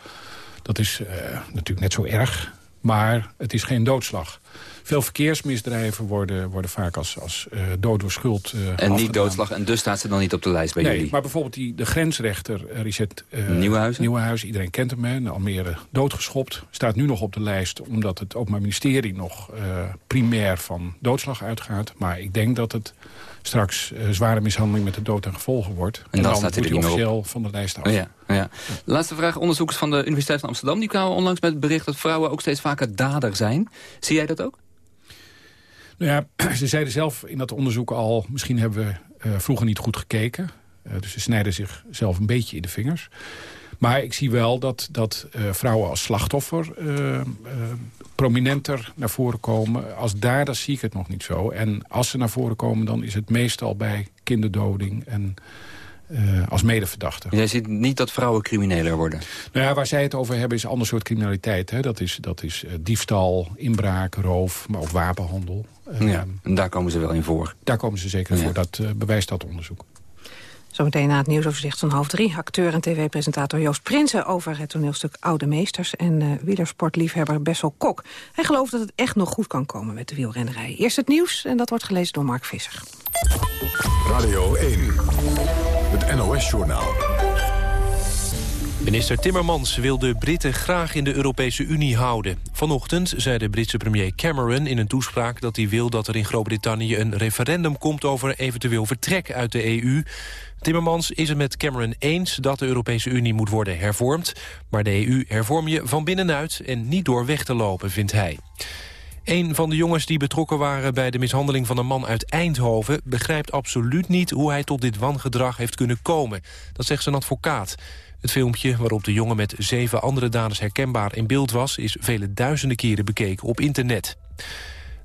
Dat is eh, natuurlijk net zo erg, maar het is geen doodslag. Veel verkeersmisdrijven worden, worden vaak als, als eh, dood door schuld eh, En niet doodslag, en dus staat ze dan niet op de lijst bij nee, jullie. maar bijvoorbeeld die, de grensrechter uh, Richard uh, Nieuwenhuizen? Nieuwenhuizen, iedereen kent hem, hè, in Almere doodgeschopt. Staat nu nog op de lijst omdat het Openbaar Ministerie nog uh, primair van doodslag uitgaat. Maar ik denk dat het straks uh, zware mishandeling met de dood en gevolgen wordt. En, en dan, staat hij er officieel van de lijst af. Oh ja, oh ja. Laatste vraag. Onderzoekers van de Universiteit van Amsterdam... die kwamen onlangs met het bericht dat vrouwen ook steeds vaker dader zijn. Zie jij dat ook? Nou ja, ze zeiden zelf in dat onderzoek al... misschien hebben we uh, vroeger niet goed gekeken. Uh, dus ze snijden zichzelf een beetje in de vingers. Maar ik zie wel dat, dat uh, vrouwen als slachtoffer uh, prominenter naar voren komen. Als dader zie ik het nog niet zo. En als ze naar voren komen, dan is het meestal bij kinderdoding en uh, als medeverdachte. Jij ziet niet dat vrouwen crimineler worden? Nou ja, waar zij het over hebben is een ander soort criminaliteit. Hè. Dat is, dat is uh, diefstal, inbraak, roof, maar ook wapenhandel. Uh, ja, en daar komen ze wel in voor? Daar komen ze zeker ja. voor. Dat bewijst dat onderzoek. Zometeen na het nieuwsoverzicht van half drie... acteur en tv-presentator Joost Prinsen over het toneelstuk Oude Meesters... en uh, wielersportliefhebber Bessel Kok. Hij gelooft dat het echt nog goed kan komen met de wielrennerij. Eerst het nieuws en dat wordt gelezen door Mark Visser. Radio 1, het NOS-journaal. Minister Timmermans wil de Britten graag in de Europese Unie houden. Vanochtend zei de Britse premier Cameron in een toespraak... dat hij wil dat er in Groot-Brittannië een referendum komt... over eventueel vertrek uit de EU. Timmermans is het met Cameron eens dat de Europese Unie moet worden hervormd. Maar de EU hervorm je van binnenuit en niet door weg te lopen, vindt hij. Een van de jongens die betrokken waren bij de mishandeling van een man uit Eindhoven... begrijpt absoluut niet hoe hij tot dit wangedrag heeft kunnen komen. Dat zegt zijn advocaat. Het filmpje waarop de jongen met zeven andere daders herkenbaar in beeld was... is vele duizenden keren bekeken op internet.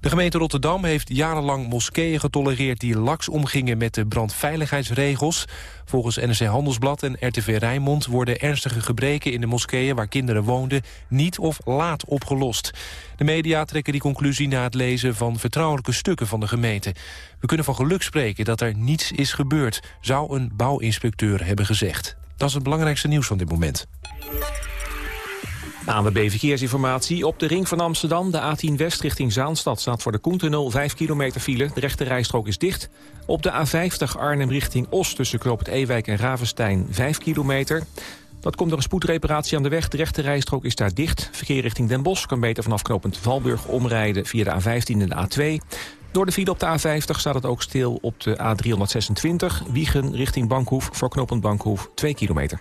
De gemeente Rotterdam heeft jarenlang moskeeën getolereerd... die laks omgingen met de brandveiligheidsregels. Volgens NRC Handelsblad en RTV Rijnmond... worden ernstige gebreken in de moskeeën waar kinderen woonden... niet of laat opgelost. De media trekken die conclusie na het lezen van vertrouwelijke stukken van de gemeente. We kunnen van geluk spreken dat er niets is gebeurd... zou een bouwinspecteur hebben gezegd. Dat is het belangrijkste nieuws van dit moment. ANWB Verkeersinformatie. Op de ring van Amsterdam, de A10 West richting Zaanstad... staat voor de Koentunnel 5 kilometer file. De rechte rijstrook is dicht. Op de A50 Arnhem richting Os tussen Knoop het Ewijk en Ravenstein 5 kilometer. Dat komt door een spoedreparatie aan de weg. De rechte rijstrook is daar dicht. Verkeer richting Den Bosch kan beter vanaf knooppunt Valburg omrijden... via de A15 en de A2. Door de file op de A50 staat het ook stil op de A326. Wiegen richting Bankhoef voor knooppunt Bankhoef 2 kilometer.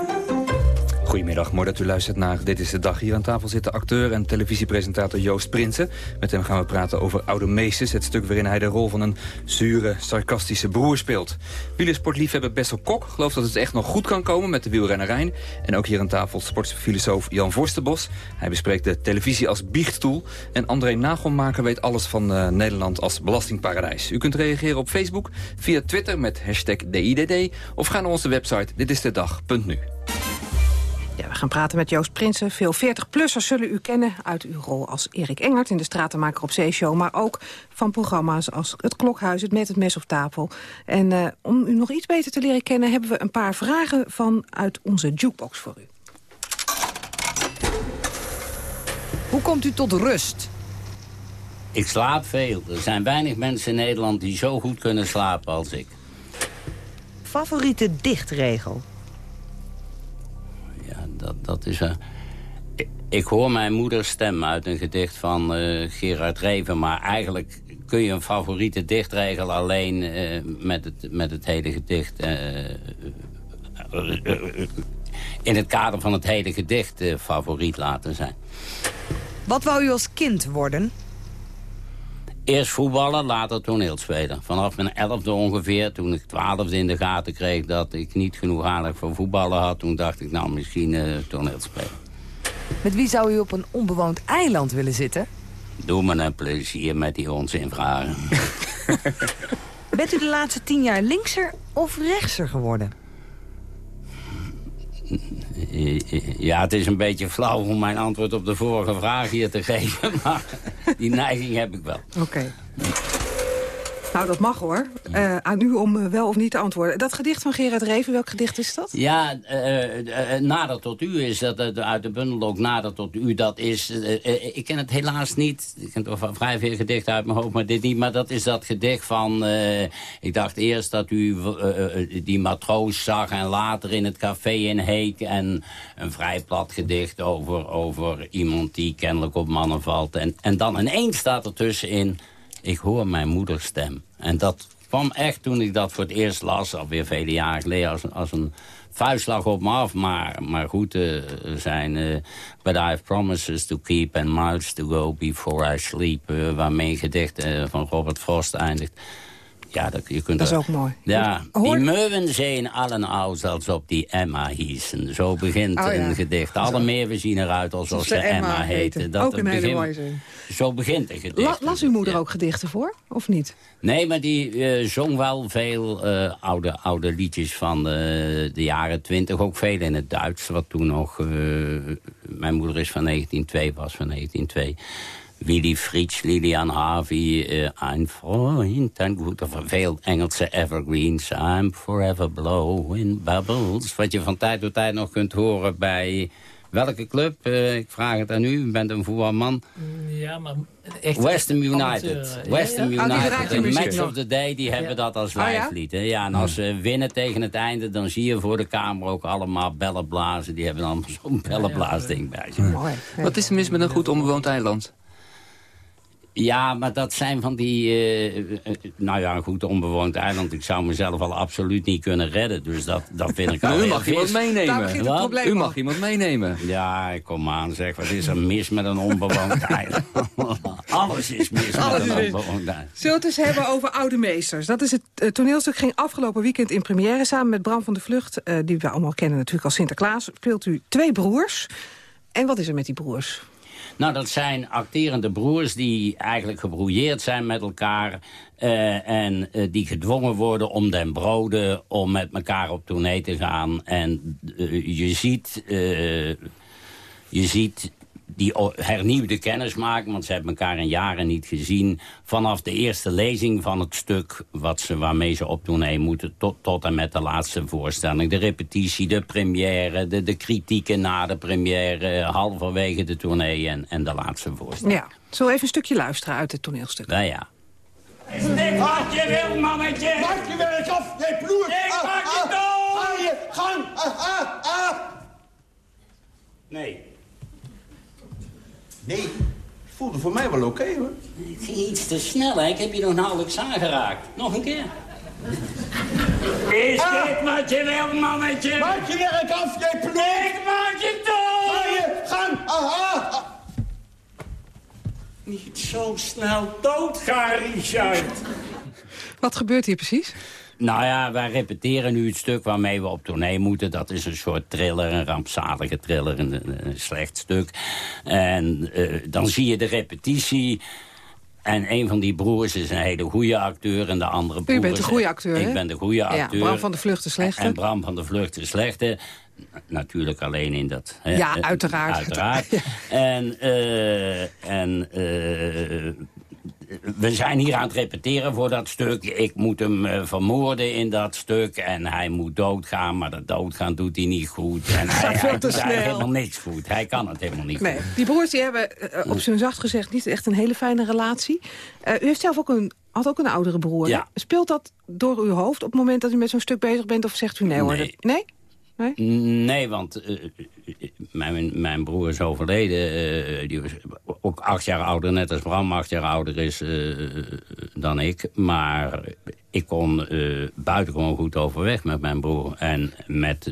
Goedemiddag, mooi dat u luistert naar Dit is de Dag. Hier aan tafel zitten acteur en televisiepresentator Joost Prinsen. Met hem gaan we praten over Oude Meesters, het stuk waarin hij de rol van een zure, sarcastische broer speelt. Wielersportliefhebber Bessel Kok gelooft dat het echt nog goed kan komen met de wielrennerijn. En ook hier aan tafel sportfilosoof Jan Vorstenbos. Hij bespreekt de televisie als biechtstoel. En André Nagelmaker weet alles van uh, Nederland als belastingparadijs. U kunt reageren op Facebook, via Twitter met hashtag DIDD... of ga naar onze website ditistedag.nu. Ja, we gaan praten met Joost Prinsen. Veel 40-plussers zullen u kennen uit uw rol als Erik Engert... in de Stratenmaker op Zeeshow, maar ook van programma's als Het Klokhuis... Het Met het Mes op Tafel. En uh, om u nog iets beter te leren kennen... hebben we een paar vragen vanuit onze jukebox voor u. Hoe komt u tot rust? Ik slaap veel. Er zijn weinig mensen in Nederland die zo goed kunnen slapen als ik. Favoriete dichtregel? Dat, dat is een... Ik, ik hoor mijn moeders stem uit een gedicht van uh, Gerard Reven... maar eigenlijk kun je een favoriete dichtregel alleen uh, met, het, met het hele gedicht... In het kader van het hele gedicht favoriet laten zijn. Wat wou u als kind worden? Eerst voetballen, later toneelspeler. Vanaf mijn elfde ongeveer, toen ik twaalfde in de gaten kreeg... dat ik niet genoeg aandacht voor voetballen had... toen dacht ik, nou, misschien uh, toneelspeler. Met wie zou u op een onbewoond eiland willen zitten? Doe me een plezier met die onzinvragen. Bent u de laatste tien jaar linkser of rechtser geworden? Ja, het is een beetje flauw om mijn antwoord op de vorige vraag hier te geven. Maar die neiging heb ik wel. Oké. Nou, dat mag hoor. Uh, aan u om wel of niet te antwoorden. Dat gedicht van Gerard Reven, welk gedicht is dat? Ja, uh, nader tot u is dat uit de bundel ook nader tot u. Dat is, ik ken het helaas niet. Ik ken toch vrij veel gedichten uit mijn hoofd, maar dit niet. Maar dat is dat gedicht van, ik dacht eerst dat u die matroos zag en later in het café in Heek. En een vrij plat gedicht over, over iemand die kennelijk op mannen valt. En, en dan ineens staat er tussenin ik hoor mijn moeders stem. En dat kwam echt toen ik dat voor het eerst las, alweer vele jaren geleden, als, een vuistslag op me af. Maar, maar goed, uh, zijn... Uh, but I have promises to keep and miles to go before I sleep. Uh, waarmee een gedicht van Robert Frost eindigt. Ja, dat, je kunt dat is ook mooi. Ja, die meeuwen zijn allen oud als op die Emma hießen. Zo begint oh, ja. een gedicht. Alle meeuwen zien eruit alsof ze Emma heten. Dat ook een hele mooie zin. Zo begint een gedicht. La, las uw moeder ook gedichten voor, of niet? Nee, maar die uh, zong wel veel uh, oude, oude liedjes van uh, de jaren twintig. Ook veel in het Duits, wat toen nog... mijn moeder is van 1902, was van 1902. Willy Fritsch, Lilian Harvey, uh, Ein Freund, en goed, veel Engelse evergreens. I'm forever blowing bubbles. Wat je van tijd tot tijd nog kunt horen bij... Welke club? Uh, ik vraag het aan u. U bent een voetbalman. Ja, maar echt... Western United. Uh, Western ja, ja. United. de Match of the Day, die hebben dat als lijflied. Oh, ja? en als ze winnen tegen het einde... dan zie je voor de kamer ook allemaal bellen blazen. Die hebben dan zo'n bellenblaasding bij zich. Wat is er mis met een goed onbewoond eiland? Ja, maar dat zijn van die... Uh, nou ja, goed, onbewoond eiland. Ik zou mezelf al absoluut niet kunnen redden. Dus dat, dat vind ik al U mag iemand meenemen. Wat? U mag iemand meenemen. Ja, kom aan zeg. Wat is er mis met een onbewoond eiland? Alles is mis Alles met een onbewoond eiland. Zullen we het eens hebben over Oude Meesters? Dat is het uh, toneelstuk ging afgelopen weekend in première... samen met Bram van de Vlucht, uh, die we allemaal kennen natuurlijk als Sinterklaas. Speelt u twee broers. En wat is er met die broers? Nou, dat zijn acterende broers die eigenlijk gebrouilleerd zijn met elkaar... Uh, en uh, die gedwongen worden om den broden om met elkaar op tournee te gaan. En uh, je ziet... je ziet die hernieuwde kennis maken, want ze hebben elkaar in jaren niet gezien. Vanaf de eerste lezing van het stuk wat ze, waarmee ze op tournee moeten... Tot, tot en met de laatste voorstelling. De repetitie, de première, de, de kritieken na de première... halverwege de tournee en, en de laatste voorstelling. Ja, zo even een stukje luisteren uit het toneelstuk. Nou ja. Wat je wil, mannetje. Maak je werk af, jij ploert. Ik maak je dood. Ga je gang. Ah, ah, ah. Nee. Nee, voelde voor mij wel oké, okay, hoor. Het ging iets te snel, hè? Ik heb je nog nauwelijks aangeraakt. Nog een keer. Is ah. dit wat je wil, mannetje? Maak je werk af, jij ploert. Ik maak je aha! Niet zo snel doodgaan, Richard. Wat gebeurt hier precies? Nou ja, wij repeteren nu het stuk waarmee we op tournee moeten. Dat is een soort thriller, een rampzalige thriller, een, een slecht stuk. En uh, dan zie je de repetitie... En een van die broers is een hele goede acteur. En de andere broer U bent de goede acteur, Ik ben de goede acteur. Ja, Bram van de Vlucht de Slechte. En Bram van de Vlucht de Slechte. Natuurlijk alleen in dat... Ja, uiteraard. Uiteraard. En, uh, en uh, we zijn hier aan het repeteren voor dat stuk. Ik moet hem uh, vermoorden in dat stuk. En hij moet doodgaan, maar dat doodgaan doet hij niet goed. En hij, hij doet eigenlijk helemaal niks goed. Hij kan het helemaal niet nee, goed. Die broers die hebben, uh, op zijn zacht gezegd, niet echt een hele fijne relatie. U heeft zelf ook een, had ook een oudere broer. Ja. Speelt dat door uw hoofd op het moment dat u met zo'n stuk bezig bent? Of zegt u nee hoor? Nee. Nee? Nee, nee want uh, mijn, mijn broer is overleden. Uh, die was ook acht jaar ouder, net als Bram acht jaar ouder is uh, dan ik. Maar ik kon buitengewoon goed overweg met mijn broer. En met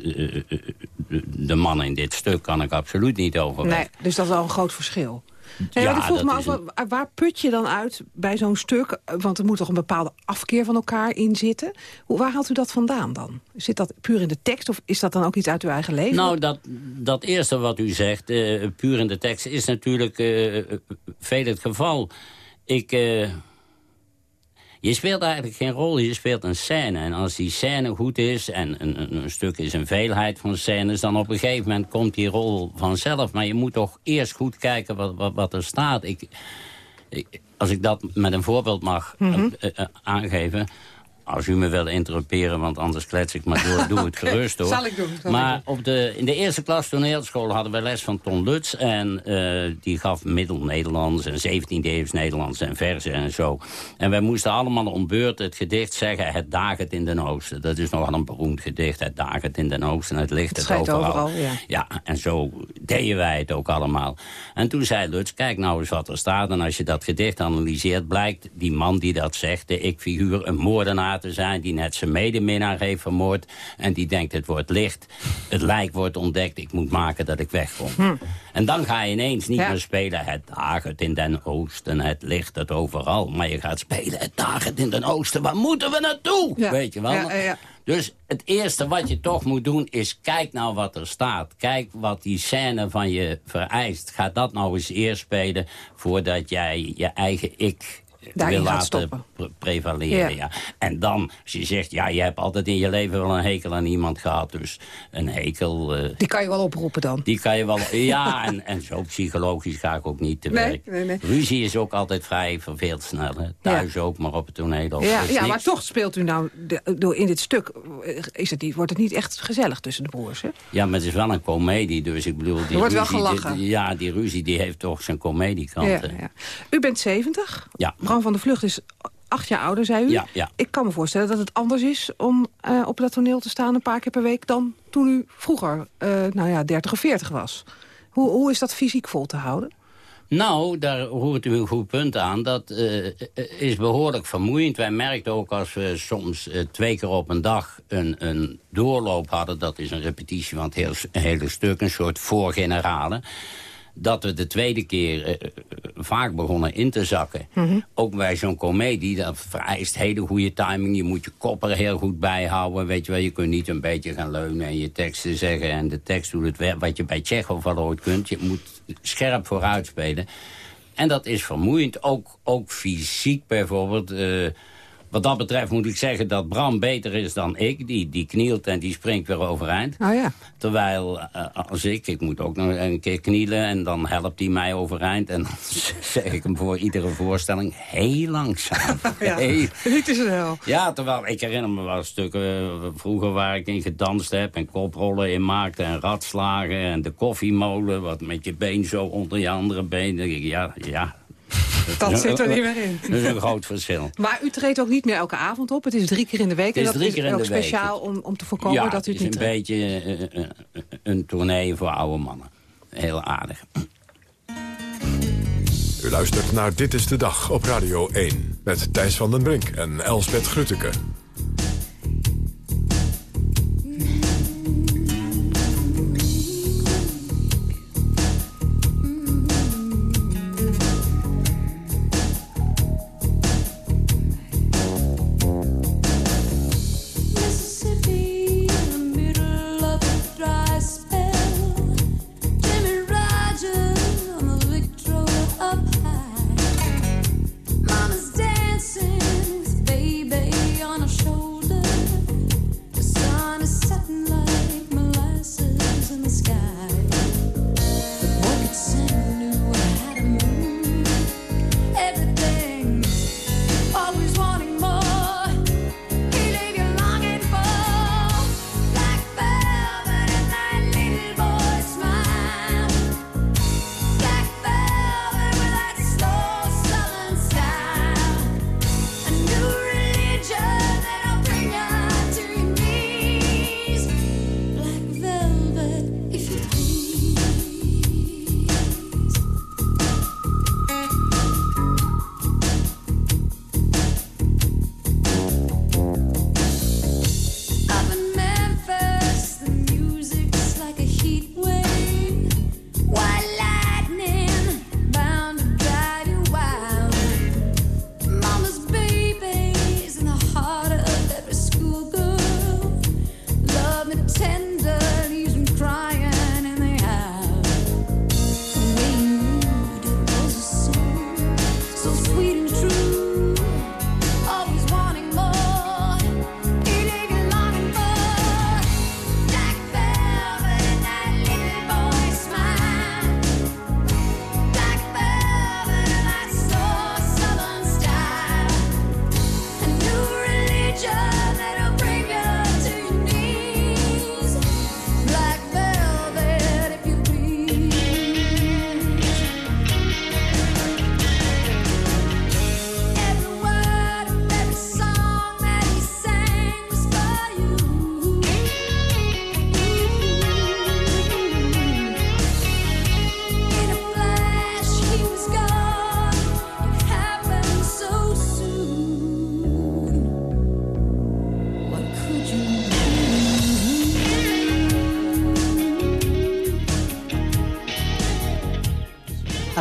de mannen in dit stuk kan ik absoluut niet overweg. Nee, dus dat is al een groot verschil. Ja, ik vroeg me af, een... waar put je dan uit bij zo'n stuk? Want er moet toch een bepaalde afkeer van elkaar in zitten. Hoe, waar haalt u dat vandaan dan? Zit dat puur in de tekst of is dat dan ook iets uit uw eigen leven? Nou, dat, dat eerste wat u zegt, uh, puur in de tekst, is natuurlijk uh, veel het geval. Ik... Uh, je speelt eigenlijk geen rol, je speelt een scène. En als die scène goed is, en een, een, stuk is een veelheid van scènes... dan op een gegeven moment komt die rol vanzelf. Maar je moet toch eerst goed kijken wat, wat, wat er staat. Ik, ik, als ik dat met een voorbeeld mag mm -hmm. uh, uh, aangeven... Als u me wil interrumperen, want anders klets ik maar door. Doe het gerust hoor. Zal ik doen. Zal maar ik doen. Op de, in de eerste klas toneelschool hadden we les van Ton Lutz. En uh, die gaf middel-Nederlands en 17e eeuws Nederlands en verzen en zo. En wij moesten allemaal om beurt het gedicht zeggen... Het dagert in den oosten. Dat is nogal een beroemd gedicht. Het dagert in den oosten, het ligt het, het overal. overal ja. ja, en zo deden wij het ook allemaal. En toen zei Lutz, kijk nou eens wat er staat. En als je dat gedicht analyseert, blijkt die man die dat zegt... de ik-figuur, een moordenaar te zijn die net zijn medeminnaar heeft vermoord... en die denkt het wordt licht, het lijk wordt ontdekt... ik moet maken dat ik wegkom. Hm. En dan ga je ineens niet Ja. meer spelen... het dagert in den oosten, het licht het overal. Maar je gaat spelen, het dagert in den oosten, waar moeten we naartoe? Ja. Weet je wel? Ja. Dus het eerste wat je toch moet doen is kijk nou wat er staat. Kijk wat die scène van je vereist. Ga dat nou eens eerst spelen voordat jij je eigen ik wil gaat laten stoppen. pre- prevaleren. Ja. Ja. En dan, als je zegt, ja, je hebt altijd in je leven wel een hekel aan iemand gehad. Dus een hekel, eh, Die kan je wel oproepen dan. die kan je wel... Ja, en, en zo psychologisch ga ik ook niet te Nee, werk. nee, nee. Ruzie is ook altijd vrij verveeld snel. Hè? Thuis ook, maar op het toneel ook. Ja, is ja niks- maar toch speelt u nou door in dit stuk... eh, Is het niet, wordt het niet echt gezellig tussen de broers, hè? Ja, maar het is wel een komedie, dus ik bedoel... Die Er wordt wel gelachen. die- ja, die ruzie die heeft toch zijn comediekant. Ja, ja. U bent 70. Ja. Van de Vlucht is acht jaar ouder, zei u. Ja, ja. Ik kan me voorstellen dat het anders is om eh, op dat toneel te staan... een paar keer per week dan toen u vroeger, eh, nou ja, 30 of 40 was. Hoe, hoe is dat fysiek vol te houden? Nou, daar hoort u een goed punt aan. Dat eh, is behoorlijk vermoeiend. Wij merkten ook als we soms twee keer op een dag een, een doorloop hadden... dat is een repetitie van het heel, hele stuk, een soort voorgenerale... dat we de tweede keer eh, eh, vaak begonnen in te zakken. Ook bij zo'n komedie, dat vereist hele goede timing. Je moet je kop er heel goed bij houden. Weet je wel, je kunt niet een beetje gaan leunen en je teksten zeggen... en de tekst doet het werk, wat je bij Tsjechov al ooit kunt. Je moet scherp vooruit spelen. En dat is vermoeiend, ook, ook fysiek bijvoorbeeld... eh, wat dat betreft moet ik zeggen dat Bram beter is dan ik. Die, die knielt en die springt weer overeind. Oh ja. Terwijl eh, als ik, ik moet ook nog een keer knielen... en dan helpt hij mij overeind. En dan zeg ik hem voor iedere voorstelling heel langzaam. Ja. Heel- is het wel. ja, terwijl ik herinner me wel stukken eh, vroeger waar ik in gedanst heb... en koprollen in maakte en ratslagen en de koffiemolen... wat met je been zo onder je andere been. Ja, ja. Dat zit er niet meer in. Dat is een groot verschil. Maar u treedt ook niet meer elke avond op. Het is drie keer in de week. Het is en dat drie is keer in ook de week. speciaal om, om te voorkomen ja, dat u het het is niet een treedt. beetje eh, eh, eh, een tournee voor oude mannen. Heel aardig. U luistert naar Dit is de Dag op Radio 1. Met Thijs van den Brink en Elsbeth Grutteke.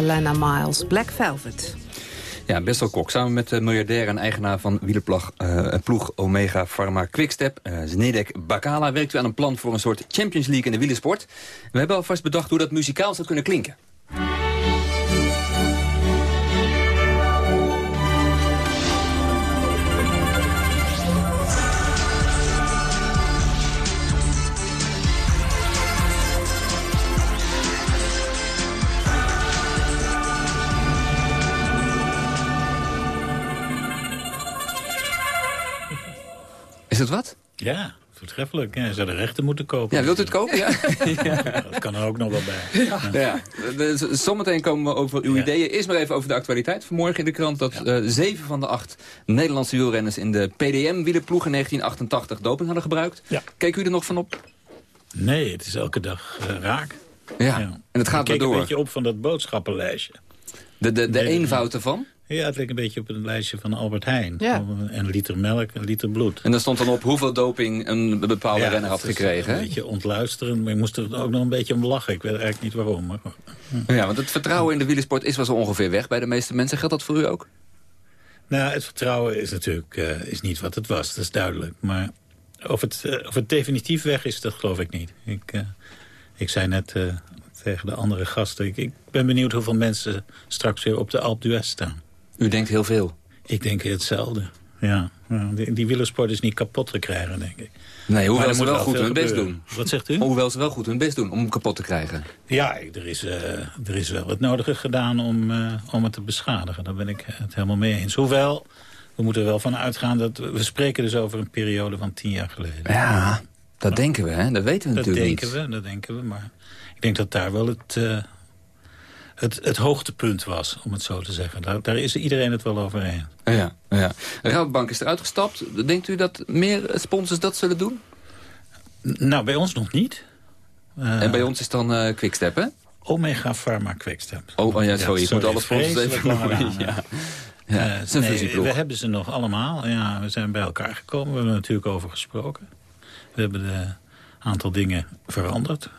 Alana Miles, Black Velvet. Ja, Bessel Kok, samen met de miljardair en eigenaar van wielerploeg uh, ploeg Omega Pharma Quickstep, uh, Znedek Bakala, werkt u aan een plan voor een soort Champions League in de wielersport. We hebben alvast bedacht hoe dat muzikaal zou kunnen klinken. Is het wat? Ja, voortreffelijk. Ja, zou de rechten moeten kopen. Ja, wilt u het kopen? Ja. ja. Dat kan er ook nog wel bij. Ja. ja. Dus zometeen komen we over uw ideeën. Eerst maar even over de actualiteit. Vanmorgen in de krant dat uh, zeven van de acht Nederlandse wielrenners... in de PDM-wielerploeg in 1988 doping hadden gebruikt. Ja. Keek u er nog van op? Nee, het is elke dag uh, raak. Ja. en het gaat Ik door. een beetje op van dat boodschappenlijstje. De, de, de eenvoud ervan? Ja, het leek een beetje op een lijstje van Albert Heijn. Ja. Een liter melk, een liter bloed. En daar stond dan op hoeveel doping een bepaalde ja, renner had gekregen. Een beetje ontluisterend, maar je moest er ook nog een beetje om lachen. Ik weet eigenlijk niet waarom. Maar... Ja, want het vertrouwen in de wielersport is wel zo ongeveer weg bij de meeste mensen. Geldt dat voor u ook? Nou, het vertrouwen is natuurlijk uh, is niet wat het was, dat is duidelijk. Maar of het, uh, of het definitief weg is, dat geloof ik niet. Ik, uh, ik zei net tegen de andere gasten... Ik, ik ben benieuwd hoeveel mensen straks weer op de Alpe d'Huez staan. U denkt heel veel? Ik denk hetzelfde. Ja, die, die wielersport is niet kapot te krijgen, denk ik. Nee, hoewel ze wel goed hun best doen. Wat zegt u? Hoewel ze wel goed hun best doen om hem kapot te krijgen. Ja, er is, uh, er is wel het nodige gedaan om, uh, om het te beschadigen. Daar ben ik het helemaal mee eens. Hoewel, we moeten er wel van uitgaan dat... We, we spreken dus over een periode van tien jaar geleden. Ja, dat denken we, hè? Dat weten we dat natuurlijk denken We, dat denken we, maar ik denk dat daar wel het... Uh, het, het hoogtepunt was, om het zo te zeggen. Daar, daar is iedereen het wel over eens. Ja, ja. Rabobank is eruit gestapt. Denkt u dat meer sponsors dat zullen doen? Nou, bij ons nog niet. Uh, en bij ons is dan uh, Quickstep, hè? Omega Pharma Quickstep. Oh, oh ja, sorry. Ik moet alle sponsors even noemen. Ja. Ja, uh, nee, we hebben ze nog allemaal. Ja, we zijn bij elkaar gekomen. We hebben er natuurlijk over gesproken. We hebben een aantal dingen veranderd.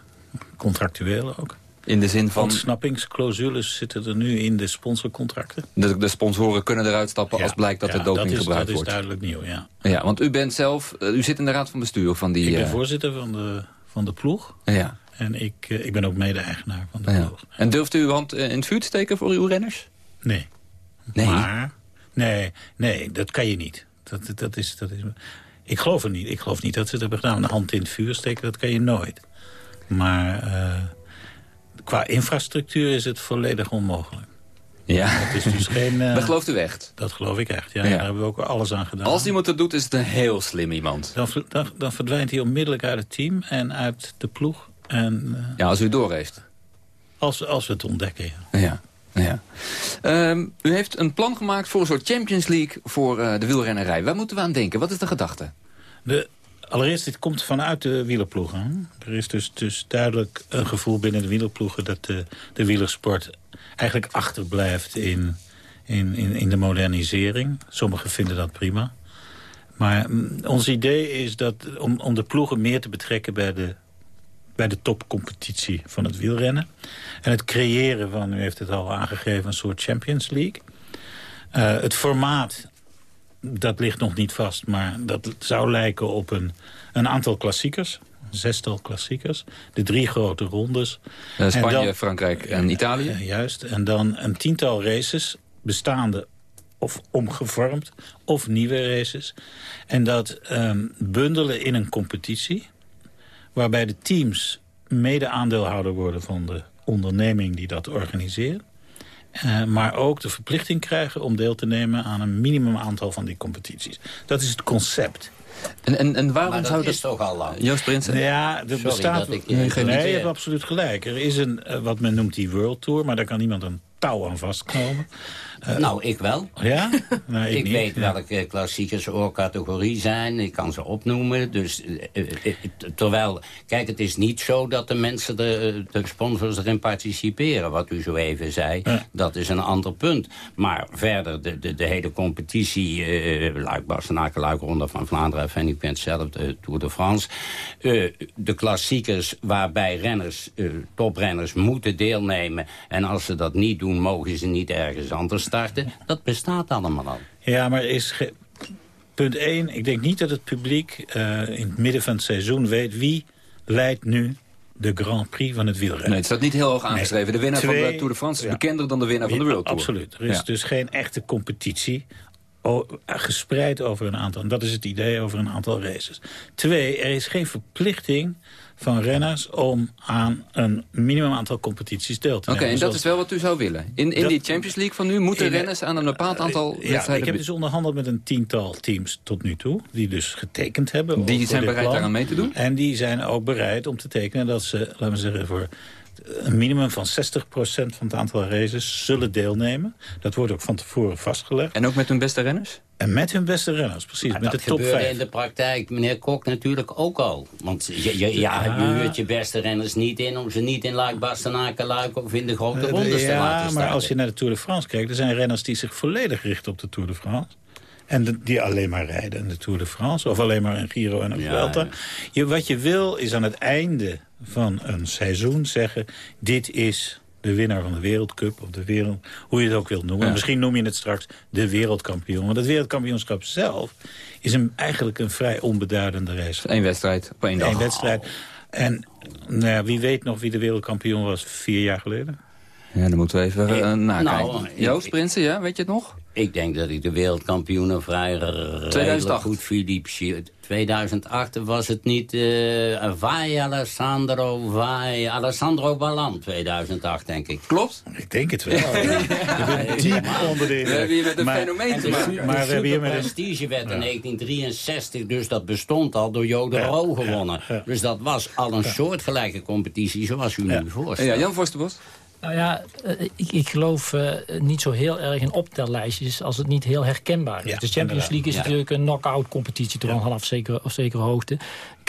Contractueel ook. In de zin van... Ontsnappingsclausules zitten er nu in de sponsorcontracten. De, de sponsoren kunnen eruit stappen ja, als blijkt dat ja, er doping dat is, gebruikt wordt. Dat is duidelijk nieuw, ja. Ja, want u bent zelf... Uh, u zit in de raad van bestuur van die... Ik ben uh, voorzitter van de, van de ploeg. Ja. En ik, uh, ik ben ook mede-eigenaar van de ja. ploeg. En durft u uw hand in het vuur te steken voor uw renners? Nee. Nee? Maar, nee, nee, dat kan je niet. Dat, dat, is, dat is, ik geloof er niet. Ik geloof niet dat ze het hebben gedaan. Een hand in het vuur steken, dat kan je nooit. Maar qua infrastructuur is het volledig onmogelijk. Ja, het is dus geen, uh, dat gelooft u echt? Dat geloof ik echt, ja. ja. Daar hebben we ook alles aan gedaan. Als iemand dat doet, is het een heel slim iemand. Dan, dan, dan verdwijnt hij onmiddellijk uit het team en uit de ploeg. En, uh, ja, als u het door heeft. Als, als we het ontdekken, ja. ja. Ja. Um, u heeft een plan gemaakt voor een soort Champions League voor uh, de wielrennerij. Waar moeten we aan denken? Wat is de gedachte? De, allereerst, dit komt vanuit de wielerploegen. Er is dus, dus duidelijk een gevoel binnen de wielerploegen... dat de, de wielersport eigenlijk achterblijft in, in, in, in de modernisering. Sommigen vinden dat prima. Maar mm, ons idee is dat om, om de ploegen meer te betrekken bij de bij de topcompetitie van het wielrennen. En het creëren van, u heeft het al aangegeven, een soort Champions League. Uh, het formaat, dat ligt nog niet vast, maar dat zou lijken op een, een aantal klassiekers. Zestal klassiekers. De drie grote rondes. Uh, Spanje, en dan, Frankrijk en Italië. Uh, juist. En dan een tiental races bestaande of omgevormd of nieuwe races. En dat um, bundelen in een competitie waarbij de teams mede-aandeelhouder worden van de onderneming die dat organiseert. Uh, maar ook de verplichting krijgen om deel te nemen aan een minimum aantal van die competities. Dat is het concept. En, en, en waarom maar dat zou dat... is toch al lang? Joost Prinsen? Ja, er Sorry bestaat... dat ik nee, je hebt absoluut gelijk. Er is een, uh, wat men noemt die World Tour, maar daar kan niemand een touw aan. Uh, nou, ik wel. Ja? Nou, ik ik weet welke klassiekers ook categorie zijn. Ik kan ze opnoemen. Dus, uh, uh, terwijl, kijk, het is niet zo dat de mensen, de, de sponsors erin participeren. Wat u zo even zei, Ja. dat is een ander punt. Maar verder, de, de, de hele competitie, uh, Luik, Bastenaken, Luik, Ronde van Vlaanderen, en ik ben zelf de Tour de France. Uh, de klassiekers waarbij renners, uh, toprenners moeten deelnemen. En als ze dat niet doen, doen, mogen ze niet ergens anders starten. Dat bestaat allemaal al. Ja, maar is punt 1. Ik denk niet dat het publiek eh, in het midden van het seizoen weet... wie leidt nu de Grand Prix van het wielrennen. Nee, het staat niet heel hoog aangeschreven. De winnaar van de Tour de France is ja. bekender dan de winnaar van de World Tour. Absoluut. Er is Ja. dus geen echte competitie gespreid over een aantal. En dat is het idee over een aantal races. Twee, er is geen verplichting van renners om aan een minimum aantal competities deel te Oké, nemen. en dat is wel wat u zou willen. In, in Dat- die Champions League van nu moeten In, eh, renners aan een bepaald aantal Ja, ik heb dus onderhandeld met een tiental teams tot nu toe... die dus getekend hebben. Die zijn bereid daaraan mee te doen? En die zijn ook bereid om te tekenen dat ze, laten we zeggen... voor een minimum van 60% van het aantal races zullen deelnemen. Dat wordt ook van tevoren vastgelegd. En ook met hun beste renners? En met hun beste renners, precies. Maar met dat de top gebeurde 5. in de praktijk, meneer Kok, natuurlijk ook al. Want je, je, ja, je huurt je beste renners niet in... om ze niet in Luik, Bastenaken, Luik of in de grote Eh, rondes te ja, laten maar starten. als je naar de Tour de France kijkt... er zijn renners die zich volledig richten op de Tour de France. En de- die alleen maar rijden in de Tour de France. Of alleen maar een Giro en een Vuelta. ja. Je, wat je wil is aan het einde van een seizoen zeggen... dit is de winnaar van de Wereldcup. Of de wereld, hoe je het ook wilt noemen. Ja. Misschien noem je het straks de wereldkampioen. Want het wereldkampioenschap zelf is een, eigenlijk een vrij onbeduidende race. Eén wedstrijd op één dag. Eén wedstrijd. En nou ja, wie weet nog wie de wereldkampioen was vier jaar geleden? Ja, dan moeten we even uh, nakijken. nou, Joost Prinsen, ja, weet je het nog? Ik denk dat ik de wereldkampioenen vrij redelijk 2008. goed Schi- 2008 was het niet eh Vai Alessandro Vai Alessandro Ballan 2008 denk ik. Klopt. Ik denk het wel. Diep onder de We hebben hier met een Maar- fenomeen te maken. su- Maar de we hebben hier met een- Prestige werd in 1963, dus dat bestond al door Jode Ro gewonnen. Dus dat was al een soortgelijke competitie zoals u nu voorstelt. Ja, Jan Forsterbos. Nou ja, eh, ik, ik geloof eh, niet zo heel erg in optellijstjes als het niet heel herkenbaar is. Ja, de Champions. League is Ja. natuurlijk een knock-out competitie tot een half zekere, of zekere hoogte.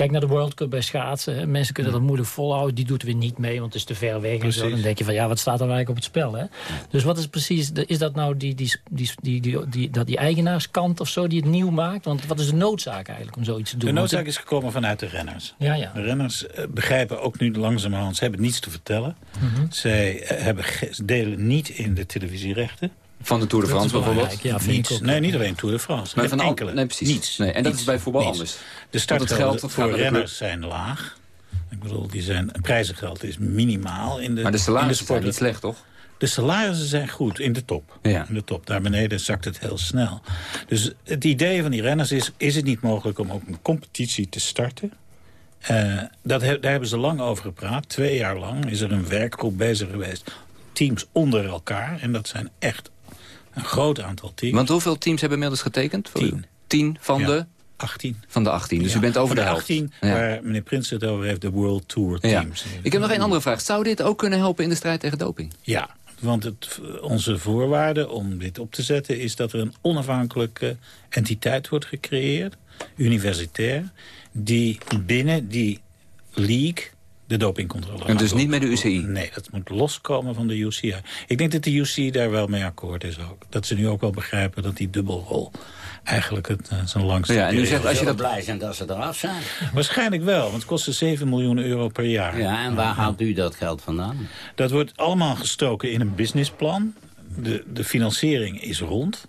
Kijk naar de World Cup bij schaatsen. Hè. Mensen kunnen dat moeilijk volhouden. Die doet weer niet mee, want het is te ver weg. En zo. Dan denk je van ja, wat staat er eigenlijk op het spel? Hè? Dus wat is precies, is dat nou die, die, die, die, die, die, dat die eigenaarskant of zo die het nieuw maakt? Want wat is de noodzaak eigenlijk om zoiets te doen? De noodzaak is gekomen vanuit de renners. Ja, ja. De renners eh, begrijpen ook nu langzamerhand, ze hebben niets te vertellen. Mhm. Zij eh, hebben ze delen niet in de televisierechten. Van de Tour de Dat France bijvoorbeeld. Ja, ik. Nee, niet alleen Tour de France. Maar van enkele. nee, precies. Niets. Nee, en dat Niets. is bij voetbal Niets. anders. De startgelden voor de renners zijn laag. Ik bedoel, die zijn, het prijzengeld is minimaal in de Maar de in salarissen sport. zijn niet slecht, toch? De salarissen zijn goed in de top. Ja. In de top. Daar beneden zakt het heel snel. Dus het idee van die renners is... is het niet mogelijk om ook een competitie te starten? Eh, dat he- daar hebben ze lang over gepraat. Twee jaar lang is er een werkgroep bezig geweest. Teams onder elkaar. En dat zijn echt een groot aantal teams. Want hoeveel teams hebben inmiddels getekend? voor u? Tien. Tien van Ja. de? 18. Van de 18. Dus Ja, u bent over de, de helft. 18, Ja. waar meneer Prins het over heeft, de World Tour Ja. teams. Ik heb nog één andere vraag. Zou dit ook kunnen helpen in de strijd tegen doping? Ja, want het, onze voorwaarde om dit op te zetten... is dat er een onafhankelijke entiteit wordt gecreëerd, universitair... die binnen die league de dopingcontrole En dus niet met de UCI? Nee, dat moet loskomen van de UCI. Ik denk dat de UCI daar wel mee akkoord is ook. Dat ze nu ook wel begrijpen dat die dubbelrol eigenlijk het, eh, zijn langste Ja, en u zegt als je dat... blij zijn dat ze eraf zijn. Waarschijnlijk wel, want het kostte 7 miljoen euro per jaar. Ja, en waar haalt u dat geld vandaan? Dat wordt allemaal gestoken in een businessplan. De, de financiering is rond.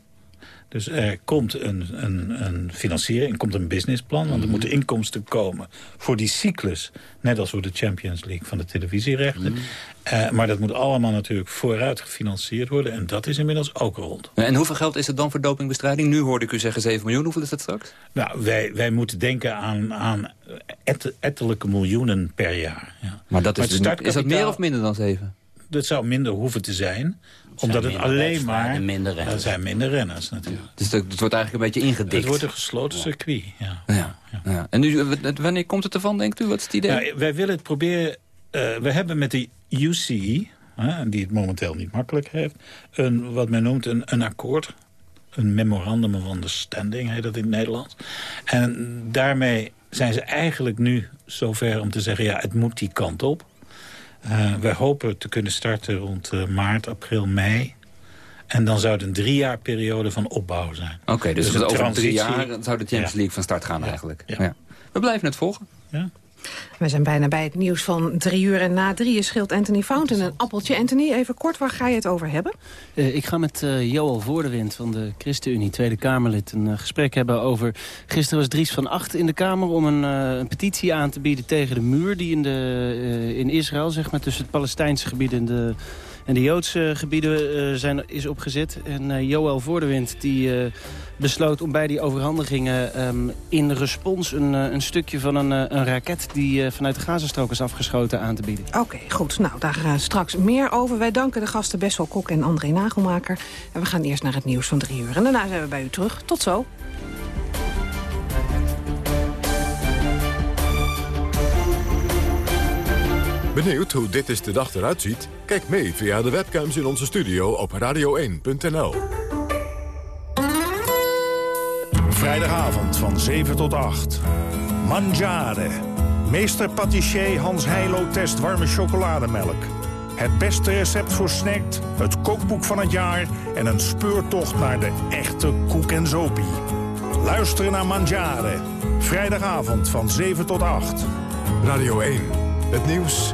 Dus er komt een, een, een financiering, er komt een businessplan. Want er Mhm. moeten inkomsten komen voor die cyclus. Net als voor de Champions League van de televisierechten. Mhm. Eh, maar dat moet allemaal natuurlijk vooruit gefinancierd worden. En dat is inmiddels ook rond. En hoeveel geld is het dan voor dopingbestrijding? Nu hoorde ik u zeggen 7 miljoen. Hoeveel is dat straks? Nou, wij, wij moeten denken aan, aan et- ettelijke miljoenen per jaar. Ja. Maar dat is, is dat meer of minder dan 7? Dat zou minder hoeven te zijn. Omdat het alleen maar... wedstrijden, minder renners. Er zijn minder renners natuurlijk. Dus het, het wordt eigenlijk een beetje ingedikt. Het wordt een gesloten circuit, ja. Ja. Ja. En nu, wanneer komt het ervan, denkt u? Wat is het idee? Nou, wij willen het proberen... eh, we hebben met de UCI, hè, die het momenteel niet makkelijk heeft... Een, wat men noemt een, een akkoord. Een memorandum of understanding heet dat in het Nederlands. En daarmee zijn ze eigenlijk nu zover om te zeggen... ja, het moet die kant op. Eh wij hopen te kunnen starten rond eh, maart, april, mei... En dan zou het een drie jaar periode van opbouw zijn. Oké, dus, een over drie jaar zou de Champions Ja. League van start gaan eigenlijk. Ja. We blijven het volgen. Ja. We zijn bijna bij het nieuws van drie uur en na drieën scheelt Anthony Fountain een appeltje. Anthony, even kort, waar ga je het over hebben? Uh, ik ga met uh, Joel Voordewind van de ChristenUnie, Tweede Kamerlid... een uh, gesprek hebben over... Gisteren was Dries van Acht in de Kamer om een, een petitie aan te bieden... tegen de muur die in, de, in Israël, zeg maar, tussen het Palestijnse gebied en de de Joodse gebieden uh, zijn, is opgezet. En uh, Joël Voordewind die, uh, besloot om bij die overhandigingen... Um, in respons een, een stukje van een, een raket die vanuit de Gazastrook is afgeschoten aan te bieden. Oké, goed. Nou, daar straks meer over. Wij danken de gasten Bessel Kok en André Nagelmaker. En we gaan eerst naar het nieuws van drie uur. En daarna zijn we bij u terug. Tot zo. Benieuwd hoe dit is de dag eruit ziet? Kijk mee via de webcams in onze studio op radio1.nl. Vrijdagavond van 7 tot 8. Mangiare. Meester patissier Hans Heilo test warme chocolademelk. Het beste recept voor snackt, het kookboek van het jaar... en een speurtocht naar de echte koek en zopie. Luisteren naar Mangiare. Vrijdagavond van 7 tot 8. Radio 1. Het nieuws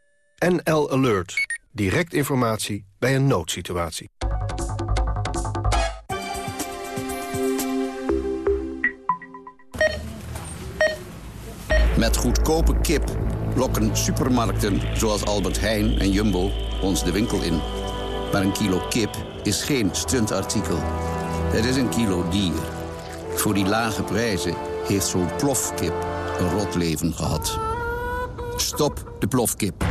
NL Alert. Direct informatie bij een noodsituatie. Met goedkope kip lokken supermarkten zoals Albert Heijn en Jumbo ons de winkel in. Maar een kilo kip is geen stuntartikel. Het is een kilo dier. Voor die lage prijzen heeft zo'n plofkip een rot leven gehad. Stop de plofkip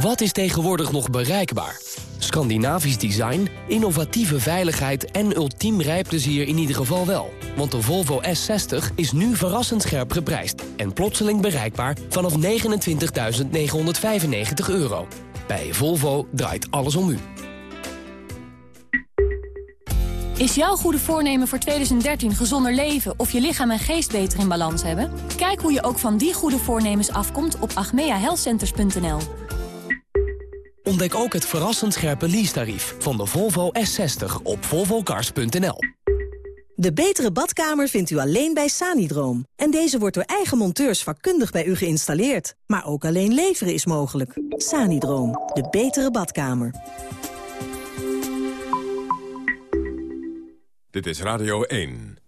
Wat is tegenwoordig nog bereikbaar? Scandinavisch design, innovatieve veiligheid en ultiem rijplezier in ieder geval wel. Want de Volvo S60 is nu verrassend scherp geprijsd... en plotseling bereikbaar vanaf 29.995 euro. Bij Volvo draait alles om u. Is jouw goede voornemen voor 2013 gezonder leven of je lichaam en geest beter in balans hebben? Kijk hoe je ook van die goede voornemens afkomt op agmeahealthcenters.nl. Ontdek ook het verrassend scherpe leasetarief van de Volvo S60 op volvocars.nl. De betere badkamer vindt u alleen bij Sanidroom. En deze wordt door eigen monteurs vakkundig bij u geïnstalleerd. Maar ook alleen leveren is mogelijk. Sanidroom, de betere badkamer. Dit is Radio 1.